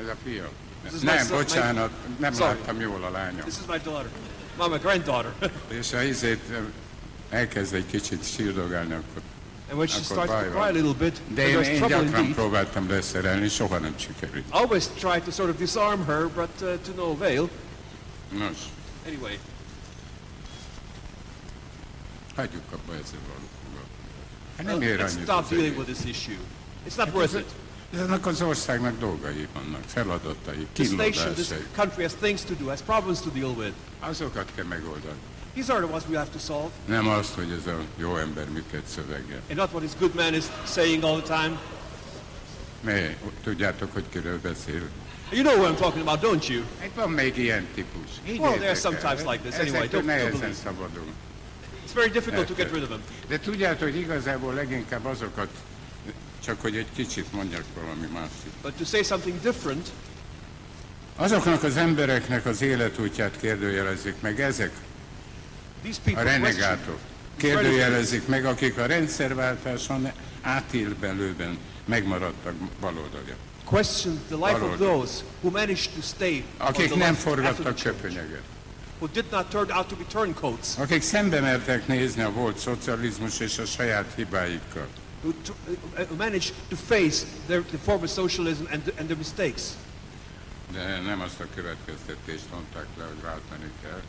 Ez a fia. This is my Nem, son- my- bocsánat, nem Sorry. láttam jól a lányom. This is my daughter. My granddaughter. És ha izét elkezd egy kicsit sírdogálni, akkor... and when she starts to cry a little bit, De én, én gyakran indeed. próbáltam leszerelni, soha nem sikerült. I always try to sort of disarm her, but uh, to no avail. Nos, Anyway, hagyjuk abba ezzel valóban. Hát nem ér let's annyit stop dealing with this issue. It's not worth it. Ennek az országnak dolgai vannak, feladatai, kínlódásai. Azokat kell megoldani. These are the ones we have to solve, Nem azt, hogy ez a jó ember miket szövegel. and not what this good man is saying all the time. Mi, tudjátok, hogy kiről beszél? You know what I'm talking about, don't you? Egy van még ilyen típus. Well, Higgyétek there are sometimes el, like this. Anyway, don't- nehezen believe. szabadul. It's very difficult to get rid of them. De tudjátok, hogy igazából leginkább azokat, csak hogy egy kicsit mondjak valami másik. But to say something different, Azoknak az embereknek az életútját kérdőjelezik meg, ezek these a people renegátok. Kérdőjelezik meg, akik a rendszerváltáson átélbelőben megmaradtak baloldalja. question the life of those who managed to stay on Akik the nem left after the forgattak change, köpönyeget. who did not turn out to be turncoats, Akik szembe mertek nézni a volt szocializmus és a saját hibáikkal. Who, uh, who managed to face their, the former socialism and, the, and their mistakes. De nem azt a következtetést le, hogy váltani kell.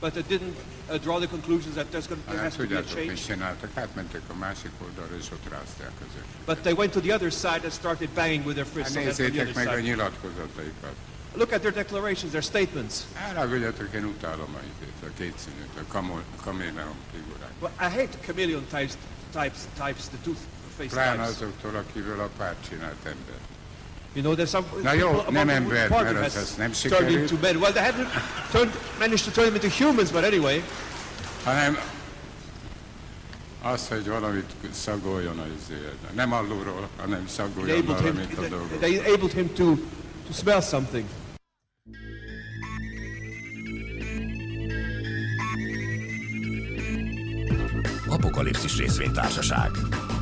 But they didn't uh, draw the conclusions that there's going there Hanem has to be a change. csináltak? Átmentek a másik oldalra, és ott rázták az ököt. But they went to the other side and started banging with their fists on, the- on the other meg a nyilatkozataikat. Look at their declarations, their statements. Elragadjatok, én utálom a izét, a kétszínűt, a kaméleon figurát. Well, I hate chameleon types, types, types, the two-faced Pláne azoktól, akiből a párt csinált ember. You know, there's some Na jó, people nem ember, mert az- az nem turned sikerült. into men. Well, they haven't turned, managed to turn them into humans, but anyway. Hanem az, hogy valamit szagoljon az izéért. Nem alulról, hanem They szagoljon enabled him, valamit a dolgokról. they enabled him to, to smell something. Apokalipszis részvénytársaság.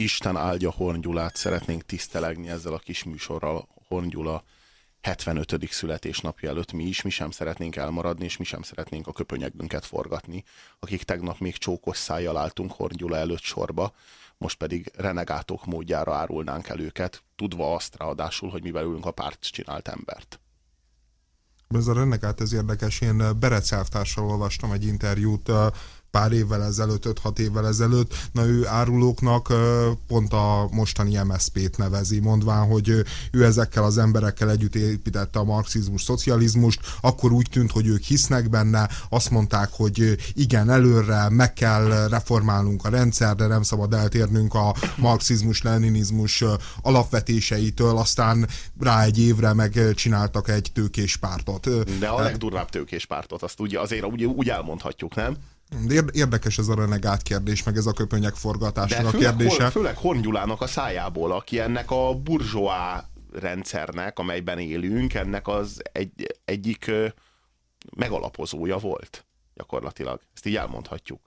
Isten áldja Horn Gyulát, szeretnénk tisztelegni ezzel a kis műsorral Horn Gyula 75. születésnapja előtt mi is, mi sem szeretnénk elmaradni, és mi sem szeretnénk a köpönyegünket forgatni, akik tegnap még csókos szájjal álltunk Horn Gyula előtt sorba, most pedig renegátok módjára árulnánk el őket, tudva azt ráadásul, hogy mi belőlünk a párt csinált embert. Ez a renegát, ez érdekes. Én Berec olvastam egy interjút pár évvel ezelőtt, 5-6 évvel ezelőtt. Na ő árulóknak pont a mostani MSZP-t nevezi, mondván, hogy ő ezekkel az emberekkel együtt építette a marxizmus, szocializmust, akkor úgy tűnt, hogy ők hisznek benne, azt mondták, hogy igen, előre meg kell reformálnunk a rendszer, de nem szabad eltérnünk a marxizmus, leninizmus eh, alapvetéseitől, aztán rá egy évre meg eh, csináltak egy tőkés pártot. Eh, De a legdurvább tőkés pártot, azt ugye azért úgy, úgy elmondhatjuk, nem? De ér- Érdekes ez a renegát kérdés, meg ez a köpönyek De forgatásnak a főleg, kérdése. Hor, főleg Horn Gyulának a szájából, aki ennek a burzsóá rendszernek, amelyben élünk, ennek az egy, egyik megalapozója volt gyakorlatilag. Ezt így elmondhatjuk.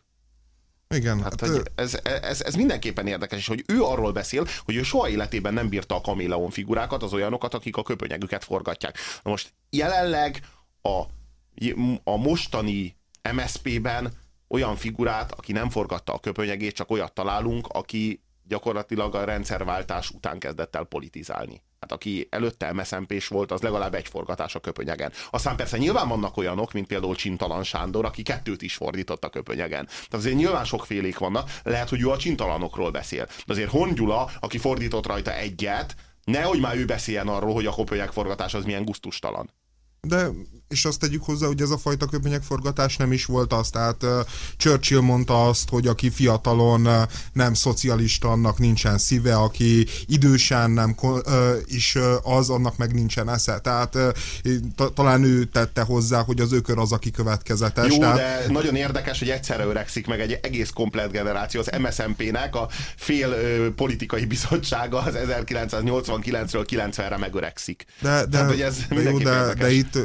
Igen, Hát, hát, hogy ez, ez, ez mindenképpen érdekes, és hogy ő arról beszél, hogy ő soha életében nem bírta a kaméleon figurákat, az olyanokat, akik a köpönyegüket forgatják. Na most jelenleg a, a mostani MSZP-ben olyan figurát, aki nem forgatta a köpönyegét, csak olyat találunk, aki gyakorlatilag a rendszerváltás után kezdett el politizálni. Hát aki előtte MSZMP-s volt, az legalább egy forgatás a köpönyegen. Aztán persze nyilván vannak olyanok, mint például Csintalan Sándor, aki kettőt is fordított a köpönyegen. Tehát azért nyilván sokfélék vannak, lehet, hogy ő a csintalanokról beszél. De azért Horn Gyula, aki fordított rajta egyet, nehogy már ő beszéljen arról, hogy a köpönyeg forgatás az milyen guztustalan. De és azt tegyük hozzá, hogy ez a fajta köpenyegforgatás nem is volt az. Tehát Churchill mondta azt, hogy aki fiatalon nem szocialista, annak nincsen szíve, aki idősen nem is az, annak meg nincsen esze. Tehát ta, talán ő tette hozzá, hogy az ökör az, aki következetes. Jó, tehát... de nagyon érdekes, hogy egyszerre öregszik meg egy egész komplet generáció. Az MSZMP-nek a fél politikai bizottsága az 1989-ről 90-re megöregszik. De, de, Tehát, hogy ez de, jó, de, de itt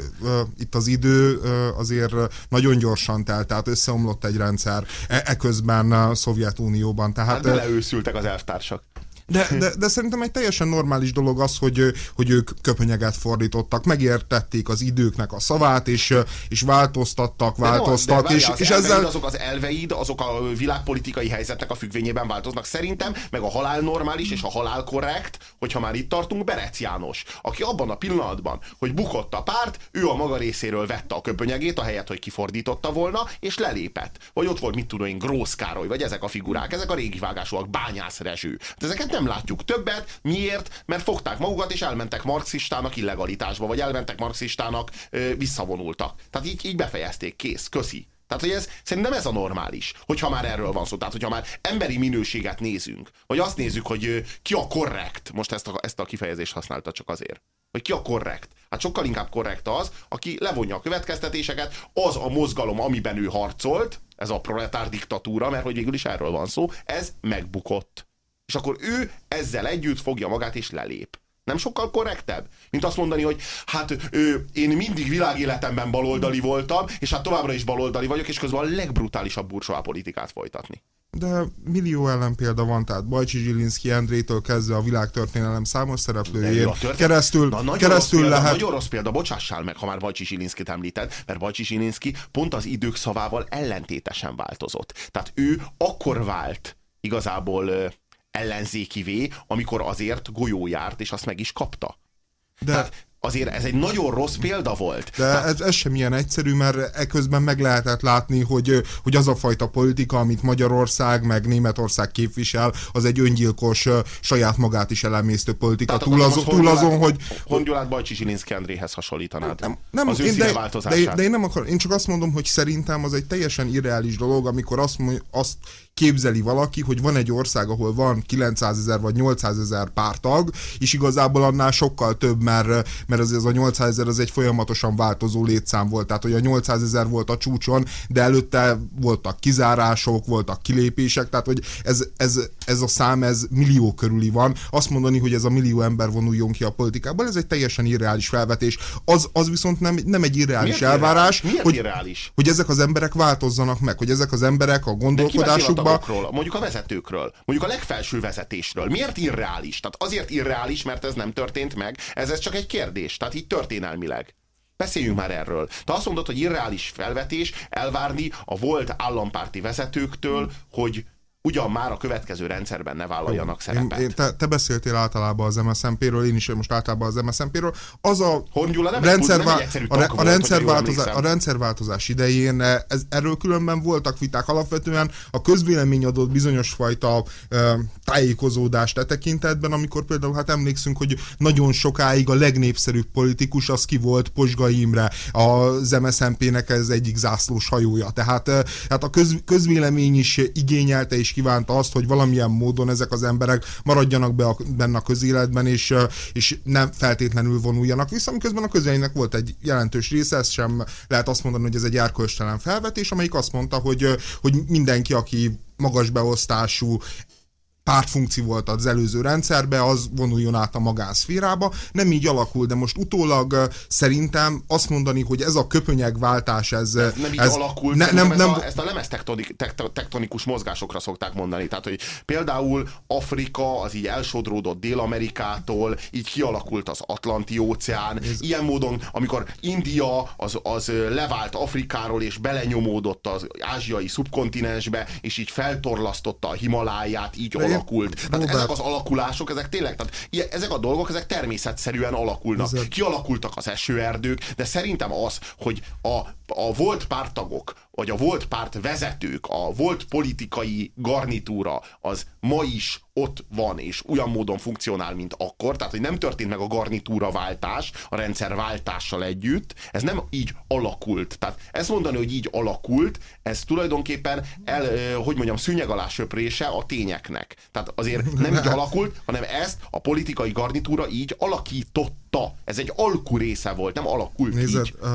itt az idő azért nagyon gyorsan telt, tehát összeomlott egy rendszer e- eközben a Szovjetunióban. Tehát, hát beleőszültek az elvtársak. De, de, de szerintem egy teljesen normális dolog az, hogy, hogy ők köpenyeget fordítottak, megértették az időknek a szavát, és, és változtattak, változtak, de de és, és ezzel... Azok az elveid, azok a világpolitikai helyzetnek a függvényében változnak. Szerintem meg a halál normális és a halál korrekt, hogyha már itt tartunk, Berec János, aki abban a pillanatban, hogy bukott a párt, ő a maga részéről vette a köpönyegét, ahelyett, hogy kifordította volna, és lelépett. Vagy ott volt, mit tudom én, Grósz Károly, vagy ezek a figurák, ezek a régi vágásúak, Bányász Rezső. De ezeket nem látjuk többet. Miért? Mert fogták magukat, és elmentek marxistának illegalitásba, vagy elmentek marxistának, visszavonultak. Tehát így, így befejezték, kész, köszi. Tehát, hogy ez szerintem ez a normális, hogyha már erről van szó. Tehát, hogyha már emberi minőséget nézünk, vagy azt nézzük, hogy ki a korrekt, most ezt a, ezt a kifejezést használta csak azért, hogy ki a korrekt. Hát sokkal inkább korrekt az, aki levonja a következtetéseket, az a mozgalom, amiben ő harcolt, ez a proletár diktatúra, mert hogy végül is erről van szó, ez megbukott és akkor ő ezzel együtt fogja magát és lelép. Nem sokkal korrektebb? Mint azt mondani, hogy hát ő, én mindig világéletemben baloldali voltam, és hát továbbra is baloldali vagyok, és közben a legbrutálisabb bursóá politikát folytatni. De millió ellenpélda van, tehát Bajcsi Zsilinszki Endrétől kezdve a világtörténelem számos szereplőjén keresztül, Na, nagyon keresztül rossz lehet... Példa, nagyon rossz példa, bocsássál meg, ha már Bajcsi Zsilinszkit említed, mert Bajcsi Zsilinszki pont az idők szavával ellentétesen változott. Tehát ő akkor vált igazából ellenzékivé, amikor azért golyó járt, és azt meg is kapta. De... Tehát azért ez egy nagyon rossz példa volt. De Tehát... ez, ez sem ilyen egyszerű, mert eközben meg lehetett látni, hogy, hogy az a fajta politika, amit Magyarország meg Németország képvisel, az egy öngyilkos, saját magát is elemésztő politika. Tehát túl, az, túl azon, hogy... Hongyolát Bajcsi Zsilinszki Andréhez hasonlítanád. Nem, nem, az én, de, de, de, én nem akar, én csak azt mondom, hogy szerintem az egy teljesen irreális dolog, amikor azt, azt képzeli valaki, hogy van egy ország, ahol van 900 ezer vagy 800 ezer pártag, és igazából annál sokkal több, mert, mert ez, ez a 800 ezer az egy folyamatosan változó létszám volt, tehát hogy a 800 ezer volt a csúcson, de előtte voltak kizárások, voltak kilépések, tehát hogy ez, ez, ez a szám, ez millió körüli van. Azt mondani, hogy ez a millió ember vonuljon ki a politikából, ez egy teljesen irreális felvetés. Az, az viszont nem, nem egy irreális Miért elvárás, Miért hogy, irreális? hogy ezek az emberek változzanak meg, hogy ezek az emberek a gondolkodásukban tagokról, mondjuk a vezetőkről, mondjuk a legfelső vezetésről. Miért irreális? Tehát azért irreális, mert ez nem történt meg. Ez, ez csak egy kérdés, tehát így történelmileg. Beszéljünk már erről. Te azt mondod, hogy irreális felvetés elvárni a volt állampárti vezetőktől, hogy ugyan már a következő rendszerben ne vállaljanak szerepet. Én, én, te, te beszéltél általában az MSZMP-ről, én is most általában az MSZMP-ről. Az a Hongyula nem rendszervá... egy a, a, rendszerváltozás, a rendszerváltozás idején ez, erről különben voltak viták. Alapvetően a közvélemény adott bizonyos fajta e, tájékozódást e tekintetben, amikor például hát emlékszünk, hogy nagyon sokáig a legnépszerűbb politikus az ki volt Posga Imre, az MSZMP-nek ez egyik zászlós hajója. Tehát, e, hát a köz, közvélemény is igényelte és kívánta azt, hogy valamilyen módon ezek az emberek maradjanak be a, benne a közéletben, és, és nem feltétlenül vonuljanak vissza, miközben a közéletnek volt egy jelentős része, ez sem lehet azt mondani, hogy ez egy erkölcstelen felvetés, amelyik azt mondta, hogy, hogy mindenki, aki magas beosztású, pártfunkció volt az előző rendszerbe, az vonuljon át a magánszférába. Nem így alakul, de most utólag szerintem azt mondani, hogy ez a köpönyegváltás, ez... ez nem így ez, alakult, ne, nem, ez nem, a, ezt a lemez tektonik, tektonikus mozgásokra szokták mondani. Tehát, hogy például Afrika az így elsodródott Dél-Amerikától, így kialakult az Atlanti-óceán. Ez... Ilyen módon, amikor India az, az levált Afrikáról, és belenyomódott az ázsiai szubkontinensbe, és így feltorlasztotta a Himaláját, így de alakult. Tehát ezek az alakulások, ezek tényleg, tehát ezek a dolgok, ezek természetszerűen alakulnak. Ezek. Kialakultak az esőerdők, de szerintem az, hogy a, a volt pártagok, vagy a volt párt vezetők, a volt politikai garnitúra, az ma is ott van, és olyan módon funkcionál, mint akkor, tehát hogy nem történt meg a garnitúra váltás, a rendszer váltással együtt, ez nem így alakult. Tehát ezt mondani, hogy így alakult, ez tulajdonképpen el, hogy mondjam, szűnyeg alá söprése a tényeknek. Tehát azért nem így alakult, hanem ezt a politikai garnitúra így alakította. Ez egy alkú része volt, nem alakult Nézd, így. Uh,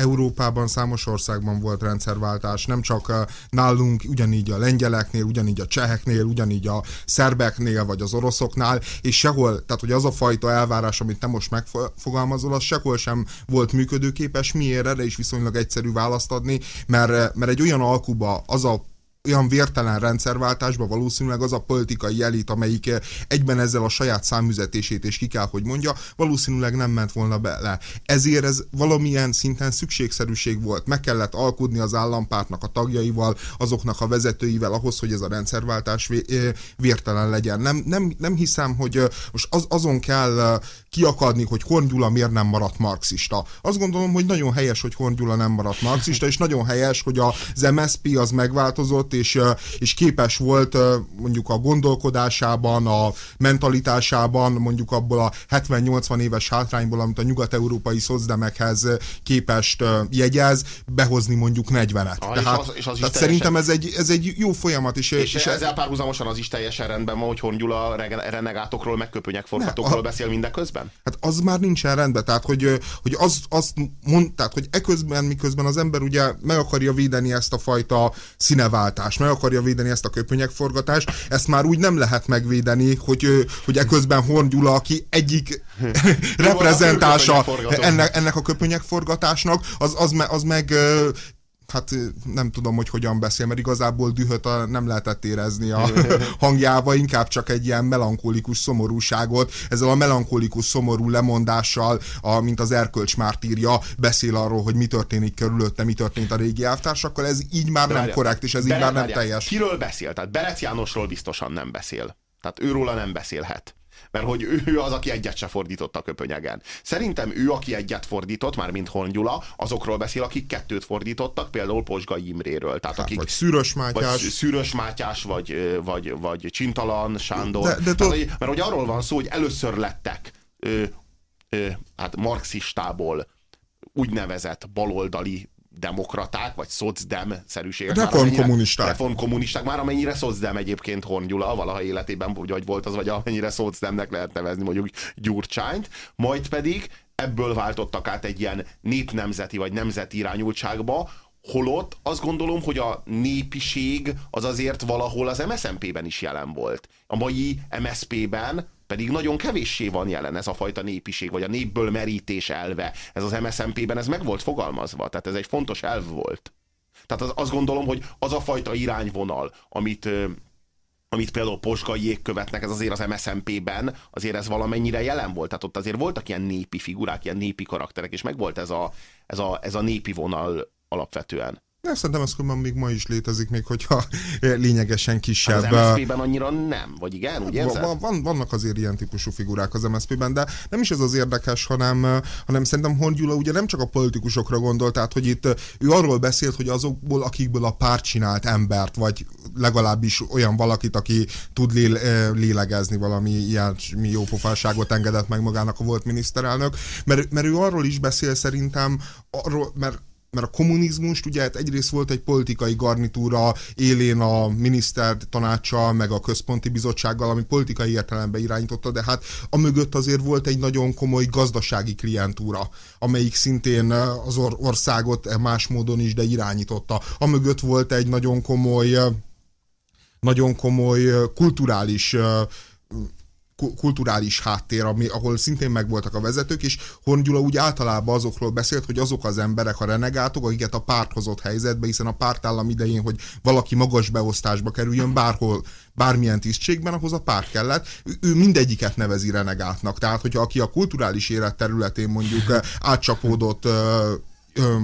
Európában számos országban volt rendszerváltás, nem csak uh, nálunk, ugyanígy a lengyeleknél, ugyanígy a cseheknél, ugyanígy a szerbeknél, vagy az oroszoknál, és sehol, tehát hogy az a fajta elvárás, amit te most megfogalmazol, az sehol sem volt működőképes. Miért erre is viszonylag egyszerű választ adni, mert, mert egy olyan alkuba az a olyan vértelen rendszerváltásba valószínűleg az a politikai elit, amelyik eh, egyben ezzel a saját számüzetését és ki kell, hogy mondja, valószínűleg nem ment volna bele. Ezért ez valamilyen szinten szükségszerűség volt. Meg kellett alkudni az állampártnak a tagjaival, azoknak a vezetőivel ahhoz, hogy ez a rendszerváltás eh, vértelen legyen. Nem, nem, nem hiszem, hogy eh, most az, azon kell kiakadni, hogy Horn Gyula miért nem maradt marxista. Azt gondolom, hogy nagyon helyes, hogy Horn Gyula nem maradt marxista, és nagyon helyes, hogy az MSP az megváltozott, és, és képes volt mondjuk a gondolkodásában, a mentalitásában, mondjuk abból a 70-80 éves hátrányból, amit a nyugat-európai szocdemekhez képest jegyez, behozni mondjuk 40-et. Ah, tehát, és az, és az tehát szerintem ez egy, ez egy jó folyamat. És, és, és ezzel párhuzamosan az is teljesen rendben van, hogy Horn Gyula renegátokról, meg köpönyekforgatókról beszél mindeközben? Rendben? Hát az már nincsen rendben, tehát hogy, hogy az, azt mond, tehát, hogy eközben, miközben az ember ugye meg akarja védeni ezt a fajta színeváltást, meg akarja védeni ezt a köpönyekforgatást, ezt már úgy nem lehet megvédeni, hogy, hogy eközben Horn Gyula, aki egyik reprezentása ennek, ennek a köpönyekforgatásnak, az, az, me, az meg hát nem tudom, hogy hogyan beszél, mert igazából dühöt a, nem lehetett érezni a hangjába, inkább csak egy ilyen melankolikus szomorúságot. Ezzel a melankolikus szomorú lemondással, a, mint az erkölcs mártírja, beszél arról, hogy mi történik körülötte, mi történt a régi elvtársakkal. Ez így már nem korrekt, és ez így már nem teljes. Kiről beszél? Tehát Berec Jánosról biztosan nem beszél. Tehát őróla nem beszélhet mert hogy ő az, aki egyet se fordított a köpönyegen. Szerintem ő, aki egyet fordított, már mint Hongyula, azokról beszél, akik kettőt fordítottak, például Posgai Imréről. Tehát hát, akik, vagy Szűrös Mátyás. Vagy Szűrös Mátyás, vagy, vagy, vagy Csintalan, Sándor. De, de Tehát, mert hogy arról van szó, hogy először lettek ö, ö, hát marxistából úgynevezett baloldali demokraták, vagy szocdem-szerűségek. Reformkommunisták. Reformkommunisták, már amennyire szocdem egyébként Horn Gyula, valaha életében, vagy volt az, vagy amennyire szocdemnek lehet nevezni mondjuk Gyurcsányt, majd pedig ebből váltottak át egy ilyen népnemzeti vagy nemzeti irányultságba, holott azt gondolom, hogy a népiség az azért valahol az MSZMP-ben is jelen volt. A mai MSZP-ben pedig nagyon kevéssé van jelen ez a fajta népiség, vagy a népből merítés elve. Ez az MSZMP-ben ez meg volt fogalmazva, tehát ez egy fontos elv volt. Tehát az, azt gondolom, hogy az a fajta irányvonal, amit, amit például posgaiék követnek, ez azért az MSZMP-ben, azért ez valamennyire jelen volt. Tehát ott azért voltak ilyen népi figurák, ilyen népi karakterek, és meg volt ez a, ez a, ez a népi vonal alapvetően. De szerintem ez még ma is létezik, még hogyha lényegesen kisebb. Az MSZP-ben annyira nem, vagy igen, érzed? Van, van, vannak azért ilyen típusú figurák az MSZP-ben, de nem is ez az érdekes, hanem, hanem szerintem Horn Gyula ugye nem csak a politikusokra gondolt, tehát hogy itt ő arról beszélt, hogy azokból, akikből a párt csinált embert, vagy legalábbis olyan valakit, aki tud lélegezni valami ilyen mi jópofáságot engedett meg magának a volt miniszterelnök, mert, mert ő arról is beszél szerintem, arról, mert mert a kommunizmust ugye hát egyrészt volt egy politikai garnitúra élén a miniszter tanácsa, meg a központi bizottsággal, ami politikai értelemben irányította, de hát a mögött azért volt egy nagyon komoly gazdasági klientúra, amelyik szintén az or- országot más módon is, de irányította. A mögött volt egy nagyon komoly nagyon komoly kulturális kulturális háttér, ami, ahol szintén megvoltak a vezetők, és Horn Gyula úgy általában azokról beszélt, hogy azok az emberek, a renegátok, akiket a párt hozott helyzetbe, hiszen a pártállam idején, hogy valaki magas beosztásba kerüljön bárhol, bármilyen tisztségben, ahhoz a párt kellett. Ő, ő mindegyiket nevezi renegátnak. Tehát, hogyha aki a kulturális élet területén mondjuk átcsapódott ö,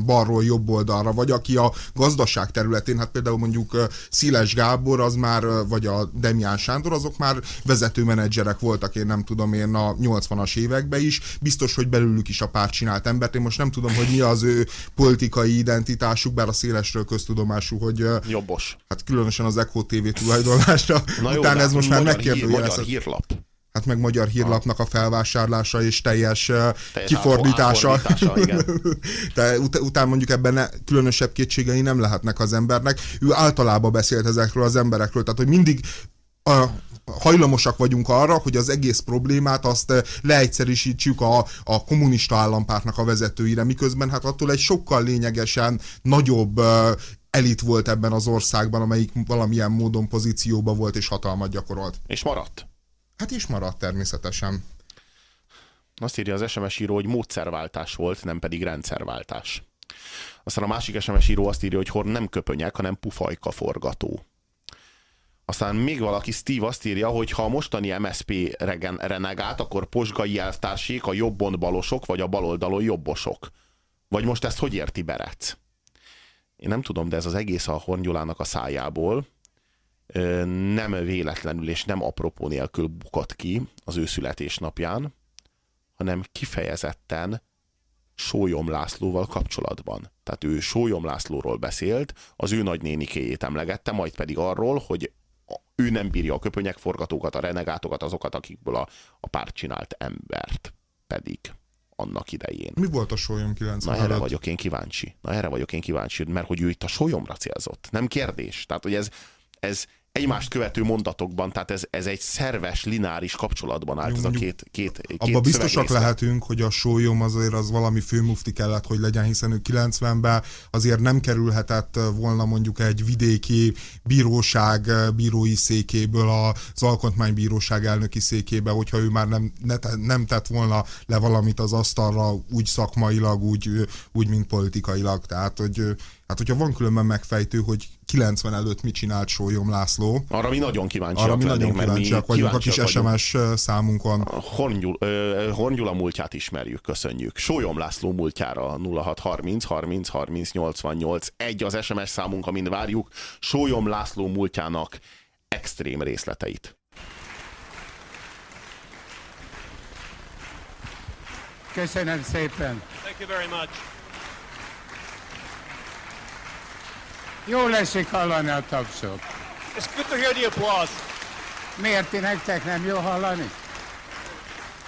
balról jobb oldalra, vagy aki a gazdaság területén, hát például mondjuk Sziles Gábor, az már, vagy a Demián Sándor, azok már vezető menedzserek voltak, én nem tudom én a 80-as években is, biztos, hogy belőlük is a párt csinált embert, én most nem tudom, hogy mi az ő politikai identitásuk, bár a szélesről köztudomású, hogy Jobbos. hát különösen az Echo TV tulajdonlásra, Na után de ez most már magyar hír. Magyar hírlap. Hát meg magyar hírlapnak a felvásárlása és teljes, teljes kifordítása. igen. De ut- utána mondjuk ebben ne, különösebb kétségei nem lehetnek az embernek. Ő általában beszélt ezekről az emberekről, tehát hogy mindig a, hajlamosak vagyunk arra, hogy az egész problémát azt leegyszerűsítsük a, a kommunista állampártnak a vezetőire, miközben hát attól egy sokkal lényegesen nagyobb elit volt ebben az országban, amelyik valamilyen módon pozícióban volt és hatalmat gyakorolt. És maradt. Hát is maradt természetesen. Azt írja az SMS író, hogy módszerváltás volt, nem pedig rendszerváltás. Aztán a másik SMS író azt írja, hogy Horn nem köpönyek, hanem pufajka forgató. Aztán még valaki, Steve azt írja, hogy ha a mostani MSP regen, renegált, akkor posgai elvtársék a jobbon balosok, vagy a baloldalon jobbosok. Vagy most ezt hogy érti Berec? Én nem tudom, de ez az egész a Hornyulának a szájából nem véletlenül és nem apropó nélkül bukott ki az ő születésnapján, hanem kifejezetten Sólyom Lászlóval kapcsolatban. Tehát ő Sólyom Lászlóról beszélt, az ő nagynénikéjét emlegette, majd pedig arról, hogy ő nem bírja a köpönyek forgatókat, a renegátokat, azokat, akikből a, a párt csinált embert. Pedig annak idején. Mi volt a sólyom 90 Na erre előtt? vagyok én kíváncsi. Na erre vagyok én kíváncsi, mert hogy ő itt a sólyomra célzott. Nem kérdés. Tehát, hogy ez, ez egymást követő mondatokban, tehát ez, ez egy szerves, lineáris kapcsolatban állt Jó, ez a két, két, két Abba biztosak lehetünk, hogy a sólyom azért az valami főmufti kellett, hogy legyen, hiszen ő 90-ben azért nem kerülhetett volna mondjuk egy vidéki bíróság bírói székéből az alkotmánybíróság elnöki székébe, hogyha ő már nem, ne, nem tett volna le valamit az asztalra úgy szakmailag, úgy, úgy mint politikailag. Tehát, hogy Hát, hogyha van különben megfejtő, hogy 90 előtt mit csinált Sólyom László, Arra mi nagyon kíváncsiak arra mi nagyon lennénk, kíváncsiak vagyunk a kis kíváncsiak vagyunk. SMS számunkon. A Horngyul, ö, Horngyula múltját ismerjük, köszönjük. Sólyom László múltjára 0630 30 30 88 egy az SMS számunk, amin várjuk Sólyom László múltjának extrém részleteit. Köszönöm szépen. Thank you very much. Jó esik hallani a tapsot. It's good to hear the applause. Miért ti nektek nem jó hallani?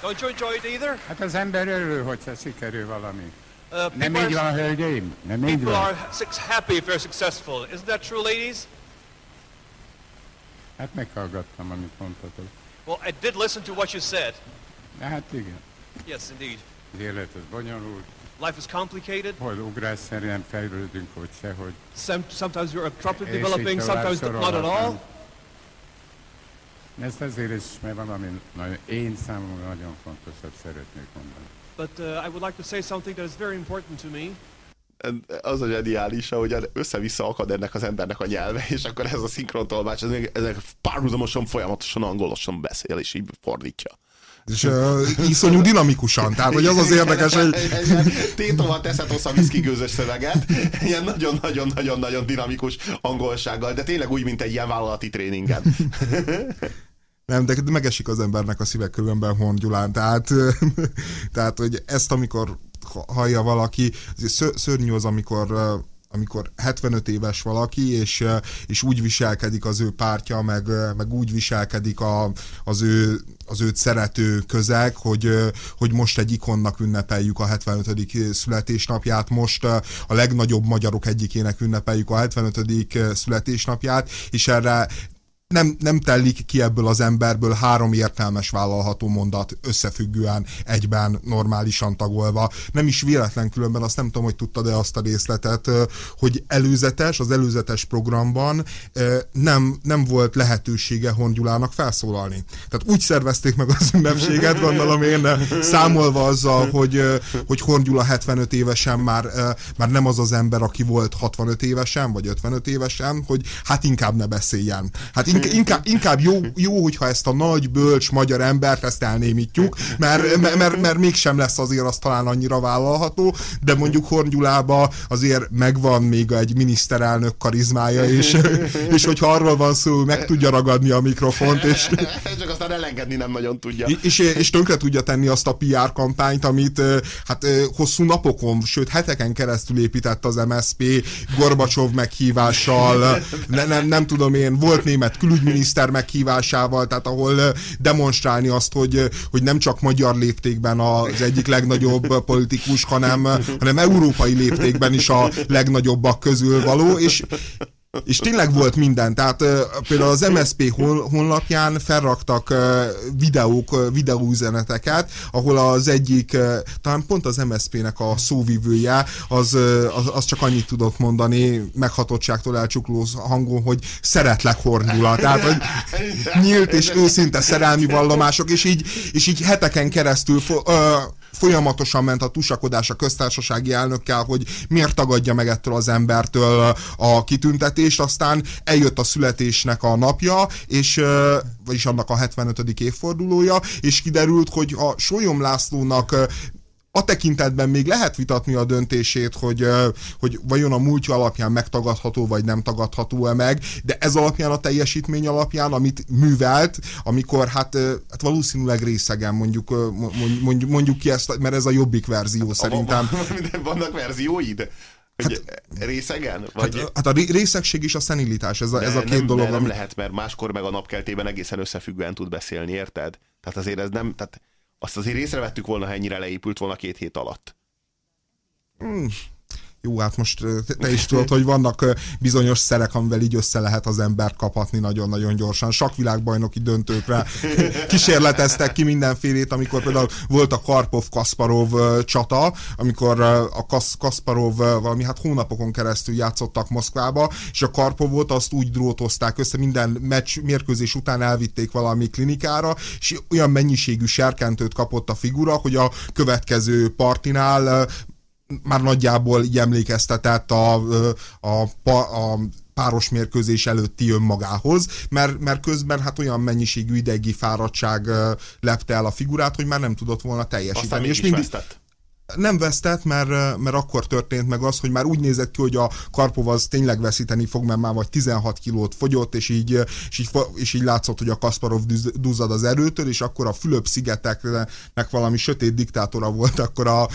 Don't you enjoy it either? Hát az ember örül, hogyha sikerül valami. Uh, Nem people így are, van, hölgyeim? Nem így people van? are suc- happy if they're successful. Isn't that true, ladies? Hát meghallgattam, amit mondtatok. Well, I did listen to what you said. Hát igen, Yes, indeed. az élet az bonyolult. Life is complicated. Hol ugrásszerűen fejlődünk, hogy sehogy. Some, sometimes you're abruptly developing, sometimes not at all. Ezt azért is, mert valami nagyon, én számomra nagyon fontosabb szeretnék mondani. But uh, I would like to say something that is very important to me. Az a zseniális, hogy össze-vissza akad ennek az embernek a nyelve, és akkor ez a szinkrontolmács, ezek párhuzamosan, folyamatosan angolosan beszél, és így fordítja. És uh, iszonyú dinamikusan, tehát hogy az az érdekes, hogy Tétova teszed hozzá a viszkigőzös szöveget, ilyen nagyon-nagyon-nagyon-nagyon dinamikus angolsággal, de tényleg úgy, mint egy ilyen vállalati tréningen. nem, de megesik az embernek a szíve különben Horn Gyulán, tehát, tehát hogy ezt amikor ha- hallja valaki, szörnyű az, amikor amikor 75 éves valaki, és, és úgy viselkedik az ő pártja, meg, meg úgy viselkedik a, az, ő, az őt szerető közeg, hogy, hogy most egy ikonnak ünnepeljük a 75. születésnapját, most a legnagyobb magyarok egyikének ünnepeljük a 75. születésnapját, és erre nem, nem telik ki ebből az emberből három értelmes vállalható mondat összefüggően, egyben, normálisan tagolva. Nem is véletlen különben, azt nem tudom, hogy tudtad-e azt a részletet, hogy előzetes, az előzetes programban nem, nem volt lehetősége Horn Gyulának felszólalni. Tehát úgy szervezték meg az ünnepséget, gondolom én, számolva azzal, hogy, hogy Horn Gyula 75 évesen már, már nem az az ember, aki volt 65 évesen, vagy 55 évesen, hogy hát inkább ne beszéljen. Hát Inkább, inkább, jó, jó, hogyha ezt a nagy, bölcs magyar embert ezt elnémítjuk, mert, mert, mert, mert mégsem lesz azért az talán annyira vállalható, de mondjuk Horngyulába azért megvan még egy miniszterelnök karizmája, és, és hogyha arról van szó, meg tudja ragadni a mikrofont, és, Csak aztán elengedni nem nagyon tudja. és, és tönkre tudja tenni azt a PR kampányt, amit hát hosszú napokon, sőt heteken keresztül épített az MSP, Gorbacsov meghívással, ne, nem, nem tudom én, volt német külügyminiszter meghívásával, tehát ahol demonstrálni azt, hogy, hogy nem csak magyar léptékben az egyik legnagyobb politikus, hanem, hanem európai léptékben is a legnagyobbak közül való, és és tényleg volt minden, tehát például az MSP honlapján felraktak uh, videók, videóüzeneteket, ahol az egyik, uh, talán pont az MSP-nek a szóvivője, az, az, az csak annyit tudott mondani, meghatottságtól elcsukló hangon, hogy szeretlek Hornyula, tehát hogy nyílt és őszinte szerelmi vallomások, és így, és így heteken keresztül uh, folyamatosan ment a tusakodás a köztársasági elnökkel, hogy miért tagadja meg ettől az embertől a kitüntetést, aztán eljött a születésnek a napja, és, vagyis annak a 75. évfordulója, és kiderült, hogy a Solyom Lászlónak a tekintetben még lehet vitatni a döntését, hogy, hogy vajon a múltja alapján megtagadható, vagy nem tagadható-e meg, de ez alapján, a teljesítmény alapján, amit művelt, amikor hát, hát valószínűleg részegen mondjuk, mondjuk, mondjuk, ki ezt, mert ez a jobbik verzió szerintem. De Vannak verzióid? Hogy részegen? Vagy... Hát, hát a ré- részegség is a szenilitás, ez a, ez a két nem, dolog. de nem ami- lehet, mert máskor meg a napkeltében egészen összefüggően tud beszélni, érted? Tehát azért ez nem, tehát azt azért észrevettük volna, ha ennyire leépült volna két hét alatt. Jó, hát most te- is tudod, hogy vannak bizonyos szerek, amivel így össze lehet az embert kapatni nagyon-nagyon gyorsan. Sakvilágbajnoki döntőkre kísérleteztek ki mindenfélét, amikor például volt a Karpov-Kasparov csata, amikor a Kas- Kasparov valami hát hónapokon keresztül játszottak Moszkvába, és a Karpovot azt úgy drótozták össze, minden meccs mérkőzés után elvitték valami klinikára, és olyan mennyiségű serkentőt kapott a figura, hogy a következő partinál már nagyjából így emlékeztetett a, a, a, a páros mérkőzés előtti önmagához, mert, mert közben hát olyan mennyiségű idegi fáradtság lepte el a figurát, hogy már nem tudott volna Aztán teljesíteni. mégis És mindig, vesztett. Nem vesztett, mert, mert akkor történt meg az, hogy már úgy nézett ki, hogy a Karpov az tényleg veszíteni fog, mert már vagy 16 kilót fogyott, és így, és így, és így látszott, hogy a Kasparov duzzad az erőtől, és akkor a Fülöp-szigeteknek valami sötét diktátora volt akkor a,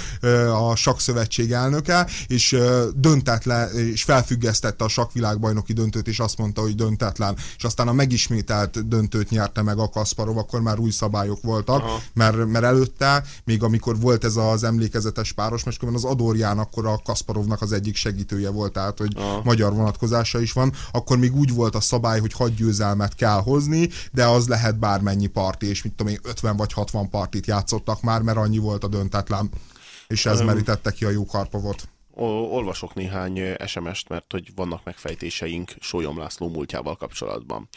a sakszövetség elnöke, és döntetlen, és felfüggesztette a sakkvilágbajnoki döntőt, és azt mondta, hogy döntetlen. És aztán a megismételt döntőt nyerte meg a Kasparov, akkor már új szabályok voltak, mert, mert előtte, még amikor volt ez az emlékezetes páros, mert az Adorján akkor a Kasparovnak az egyik segítője volt, tehát hogy Aha. magyar vonatkozása is van, akkor még úgy volt a szabály, hogy hat győzelmet kell hozni, de az lehet bármennyi parti, és mit tudom én, 50 vagy 60 partit játszottak már, mert annyi volt a döntetlen. És ez merítette ki a jó Karpovot. Olvasok néhány SMS-t, mert hogy vannak megfejtéseink Sólyom László múltjával kapcsolatban.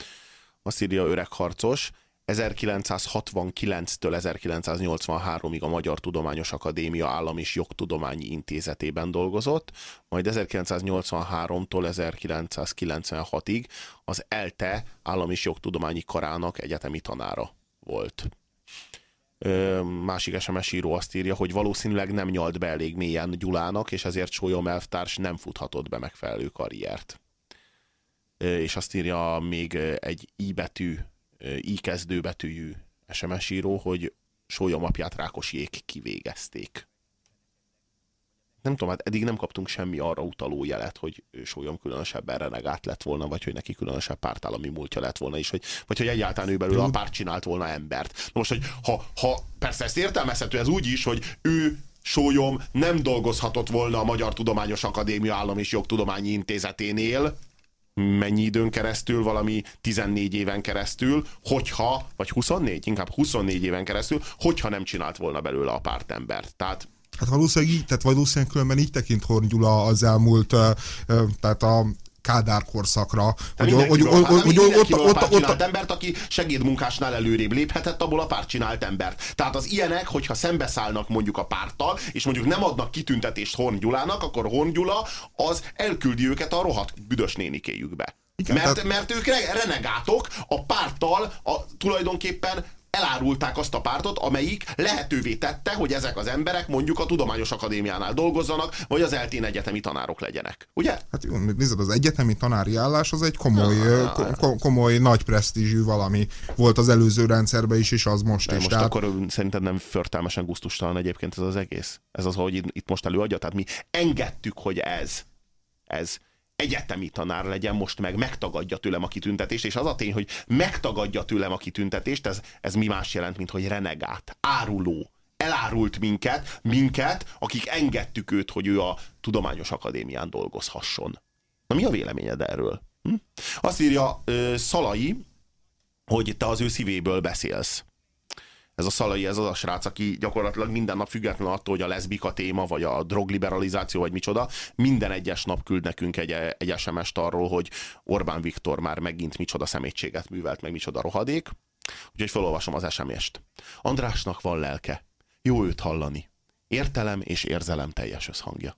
Azt írja öreg harcos, 1969-től 1983-ig a Magyar Tudományos Akadémia Állam és Jogtudományi Intézetében dolgozott, majd 1983-tól 1996-ig az ELTE Állam és Jogtudományi Karának egyetemi tanára volt. Ö, másik SMS író azt írja, hogy valószínűleg nem nyalt be elég mélyen Gyulának, és ezért Sólyom elvtárs nem futhatott be megfelelő karriert. Ö, és azt írja még egy I betű, I kezdőbetűjű SMS író, hogy Sólyom apját Rákosiék kivégezték. Nem tudom, hát eddig nem kaptunk semmi arra utaló jelet, hogy Sólyom különösebben renegát lett volna, vagy hogy neki különösebb pártállami múltja lett volna is, hogy, vagy hogy egyáltalán ő belőle a párt csinált volna embert. Na most, hogy ha, ha persze ezt értelmezhető ez úgy is, hogy ő Sólyom nem dolgozhatott volna a Magyar Tudományos Akadémia Állam és Jogtudományi Intézeténél, mennyi időn keresztül, valami 14 éven keresztül, hogyha, vagy 24, inkább 24 éven keresztül, hogyha nem csinált volna belőle a pártembert. Tehát Hát valószínűleg így, tehát valószínűleg különben így tekint Horn Gyula az elmúlt, tehát a Kádár korszakra, hogy, hogy, hogy, hogy, hogy, hogy ott, ott, ott, ott, embert, aki segédmunkásnál előrébb léphetett, abból a párt csinált embert. Tehát az ilyenek, hogyha szembeszállnak mondjuk a párttal, és mondjuk nem adnak kitüntetést Horn Gyulának, akkor Horn Gyula az elküldi őket a rohadt büdös nénikéjükbe. Igen, mert, tehát- mert ők re- renegátok a párttal a, tulajdonképpen elárulták azt a pártot, amelyik lehetővé tette, hogy ezek az emberek mondjuk a Tudományos Akadémiánál dolgozzanak, vagy az eltén egyetemi tanárok legyenek. Ugye? Hát jó, nézd, az egyetemi tanári állás az egy komoly, ja, ko- ko- komoly nagy presztízsű valami volt az előző rendszerben is, és az most De is. most tehát, akkor szerinted nem förtelmesen gusztustalan egyébként ez az egész? Ez az, hogy itt most előadja? Tehát mi engedtük, hogy ez, ez egyetemi tanár legyen, most meg megtagadja tőlem a kitüntetést, és az a tény, hogy megtagadja tőlem a kitüntetést, ez, ez mi más jelent, mint hogy renegát, áruló, elárult minket, minket, akik engedtük őt, hogy ő a Tudományos Akadémián dolgozhasson. Na mi a véleményed erről? Hm? Azt írja ö, Szalai, hogy te az ő szívéből beszélsz ez a Szalai, ez az a srác, aki gyakorlatilag minden nap független attól, hogy a leszbika téma, vagy a drogliberalizáció, vagy micsoda, minden egyes nap küld nekünk egy, egy SMS-t arról, hogy Orbán Viktor már megint micsoda szemétséget művelt, meg micsoda rohadék. Úgyhogy felolvasom az SMS-t. Andrásnak van lelke. Jó őt hallani. Értelem és érzelem teljes összhangja.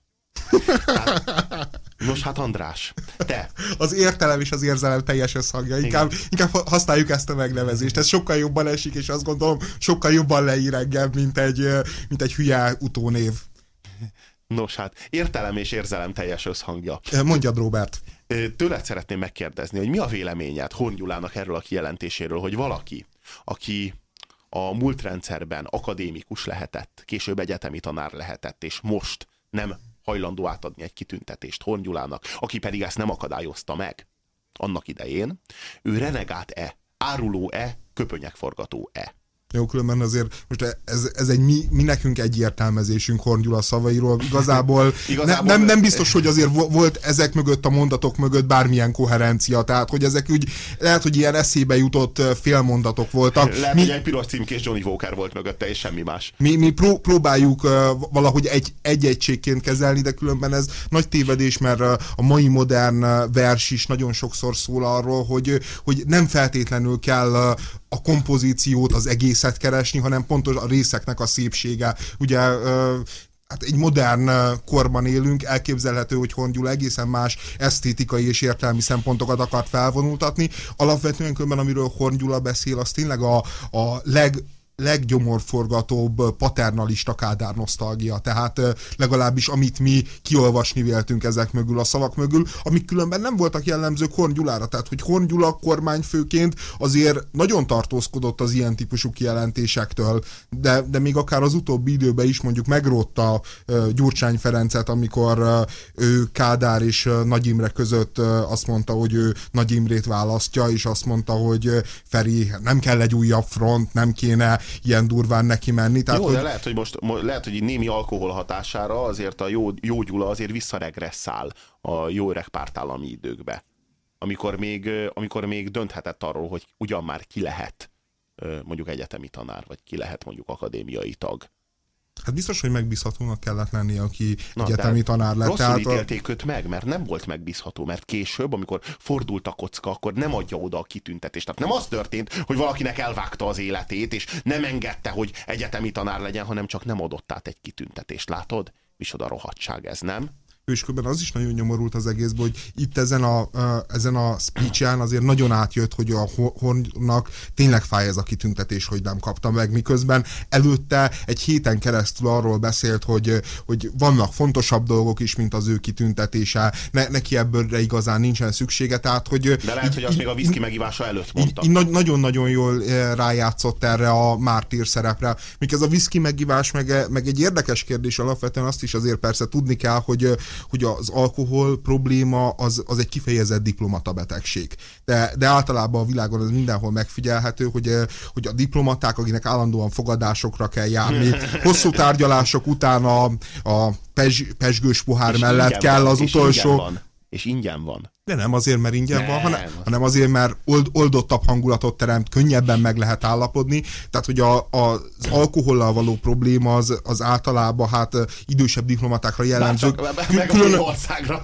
Hát, nos hát András, te az értelem és az érzelem teljes összhangja. Inkább, inkább használjuk ezt a megnevezést. Ez sokkal jobban esik, és azt gondolom, sokkal jobban leír engem, mint egy, mint egy hülye utónév. Nos hát, értelem és érzelem teljes összhangja. Mondjad, Robert. Tőled szeretném megkérdezni, hogy mi a véleményed Horn Gyulának erről a kijelentéséről, hogy valaki, aki a múlt rendszerben akadémikus lehetett, később egyetemi tanár lehetett, és most nem hajlandó átadni egy kitüntetést Horn Gyulának, aki pedig ezt nem akadályozta meg annak idején, ő renegát-e, áruló-e, köpönyegforgató-e? Jó, különben azért most ez, ez egy mi, mi nekünk egy értelmezésünk Horn Gyula szavairól. Igazából, Igazából- ne, nem, nem biztos, hogy azért vo- volt ezek mögött a mondatok mögött bármilyen koherencia. Tehát, hogy ezek úgy, lehet, hogy ilyen eszébe jutott félmondatok voltak. Lehet, mi, hogy egy piros címkés Johnny Walker volt mögötte, és semmi más. mi, mi pró- próbáljuk uh, valahogy egy, egy egységként kezelni, de különben ez nagy tévedés, mert a mai modern vers is nagyon sokszor szól arról, hogy, hogy nem feltétlenül kell a kompozíciót, az egészet keresni, hanem pontos a részeknek a szépsége. Ugye Hát egy modern korban élünk, elképzelhető, hogy Horn Gyula egészen más esztétikai és értelmi szempontokat akart felvonultatni. Alapvetően különben, amiről Horn Gyula beszél, az tényleg a, a leg leggyomorforgatóbb paternalista kádár nosztalgia. Tehát legalábbis amit mi kiolvasni véltünk ezek mögül, a szavak mögül, amik különben nem voltak jellemzők Horn Gyulára. Tehát, hogy Horn Gyula kormányfőként azért nagyon tartózkodott az ilyen típusú kijelentésektől, de, de még akár az utóbbi időben is mondjuk megrótta Gyurcsány Ferencet, amikor ő Kádár és Nagy Imre között azt mondta, hogy ő Nagy Imrét választja, és azt mondta, hogy Feri, nem kell egy újabb front, nem kéne ilyen durván neki menni. Tehát, Jó, hogy, de lehet, hogy most mo- lehet, hogy némi alkohol hatására azért a jó, jó Gyula azért visszaregresszál a jó öreg pártállami időkbe. Amikor még, amikor még dönthetett arról, hogy ugyan már ki lehet mondjuk egyetemi tanár, vagy ki lehet mondjuk akadémiai tag. Hát biztos, hogy megbízhatónak kellett lenni, aki Na, egyetemi tanár lett. Rosszul Tehát ítélték őt meg, mert nem volt megbízható, mert később, amikor fordult a kocka, akkor nem adja oda a kitüntetést. Tehát nem az történt, hogy valakinek elvágta az életét, és nem engedte, hogy egyetemi tanár legyen, hanem csak nem adott át egy kitüntetést. Látod? Micsoda rohadság ez, nem? És különben az is nagyon nyomorult az egészben, hogy itt ezen a, ezen a speech azért nagyon átjött, hogy a Ho- Hornnak tényleg fáj ez a kitüntetés, hogy nem kapta meg, miközben előtte egy héten keresztül arról beszélt, hogy, hogy vannak fontosabb dolgok is, mint az ő kitüntetése, ne, neki ebből igazán nincsen szüksége, tehát hogy... De lehet, hogy azt még a viszki megívása előtt mondta. Így, így nagy- nagyon-nagyon jól rájátszott erre a mártír szerepre. Míg ez a whisky megivás, meg, meg egy érdekes kérdés alapvetően azt is azért persze tudni kell, hogy, hogy az alkohol probléma az, az egy kifejezett diplomata betegség. De, de általában a világon ez mindenhol megfigyelhető, hogy, eh, hogy a diplomaták, akinek állandóan fogadásokra kell járni, hosszú tárgyalások után a, a pezs, pesgős pohár És mellett kell az utolsó... van. És ingyen van. De nem azért, mert ingyen van, Nem. hanem, hanem azért, mert old, oldottabb hangulatot teremt, könnyebben meg lehet állapodni. Tehát, hogy a, a, az alkohollal való probléma az, az általában hát idősebb diplomatákra Már jellemző. csak meg, a Külön- fél országra.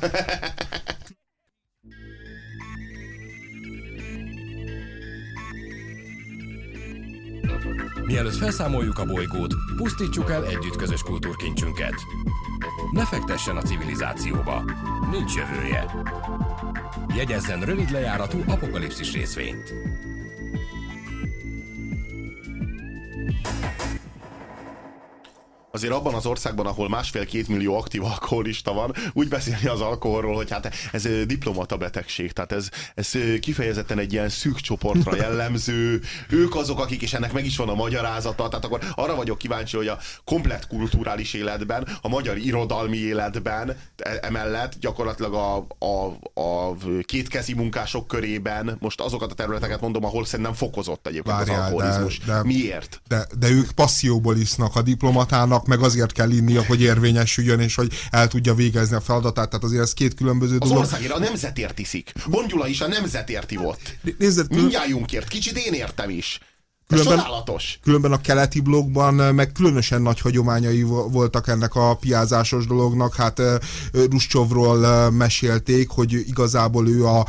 Mielőtt felszámoljuk a bolygót, pusztítsuk el együtt közös kultúrkincsünket. Ne fektessen a civilizációba. Nincs jövője. Jegyezzen rövid lejáratú apokalipszis részvényt. Azért abban az országban, ahol másfél-két millió aktív alkoholista van, úgy beszélni az alkoholról, hogy hát ez diplomata betegség, tehát ez, ez kifejezetten egy ilyen szűk csoportra jellemző, ők azok, akik, és ennek meg is van a magyarázata, tehát akkor arra vagyok kíváncsi, hogy a komplet kulturális életben, a magyar irodalmi életben e- emellett gyakorlatilag a, a, a kétkezi munkások körében, most azokat a területeket mondom, ahol szerintem fokozott egyébként Várjál, az alkoholizmus. de- de- Miért? De, de ők passzióból isznak a diplomatának, meg azért kell innia, hogy érvényesüljön, és hogy el tudja végezni a feladatát. Tehát azért ez két különböző Az dolog. országért, a nemzetért iszik. Bongyula is a nemzetért ivott. Kül- Mindjájunkért. Kicsit én értem is. Különben- csodálatos. Különben a keleti blogban eh, meg különösen nagy hagyományai vo- voltak ennek a piázásos dolognak. Hát eh, Ruscsovról eh, mesélték, hogy igazából ő a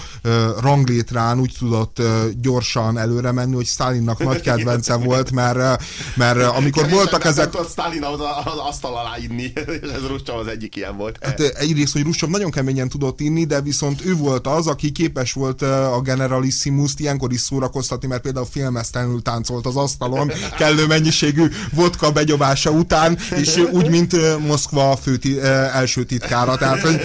ranglétrán úgy tudott gyorsan előre menni, hogy Stalinnak nagy kedvence volt, mert, mert amikor Kevesen voltak ezek... Stalin az, az asztal alá inni, és ez Ruscsov az egyik ilyen volt. Hát egyrészt, hogy Ruscsov nagyon keményen tudott inni, de viszont ő volt az, aki képes volt a generalissimus ilyenkor is szórakoztatni, mert például filmesztelenül táncolt az asztalon, kellő mennyiségű vodka begyobása után, és úgy, mint Moszkva fő első titkára. Tehát, hogy,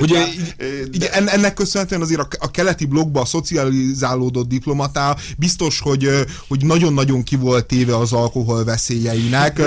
ugye, így, így en- ennek köszönhetően azért a, a keleti blogba a szocializálódott diplomatá biztos, hogy, hogy nagyon-nagyon ki volt téve az alkohol veszélyeinek.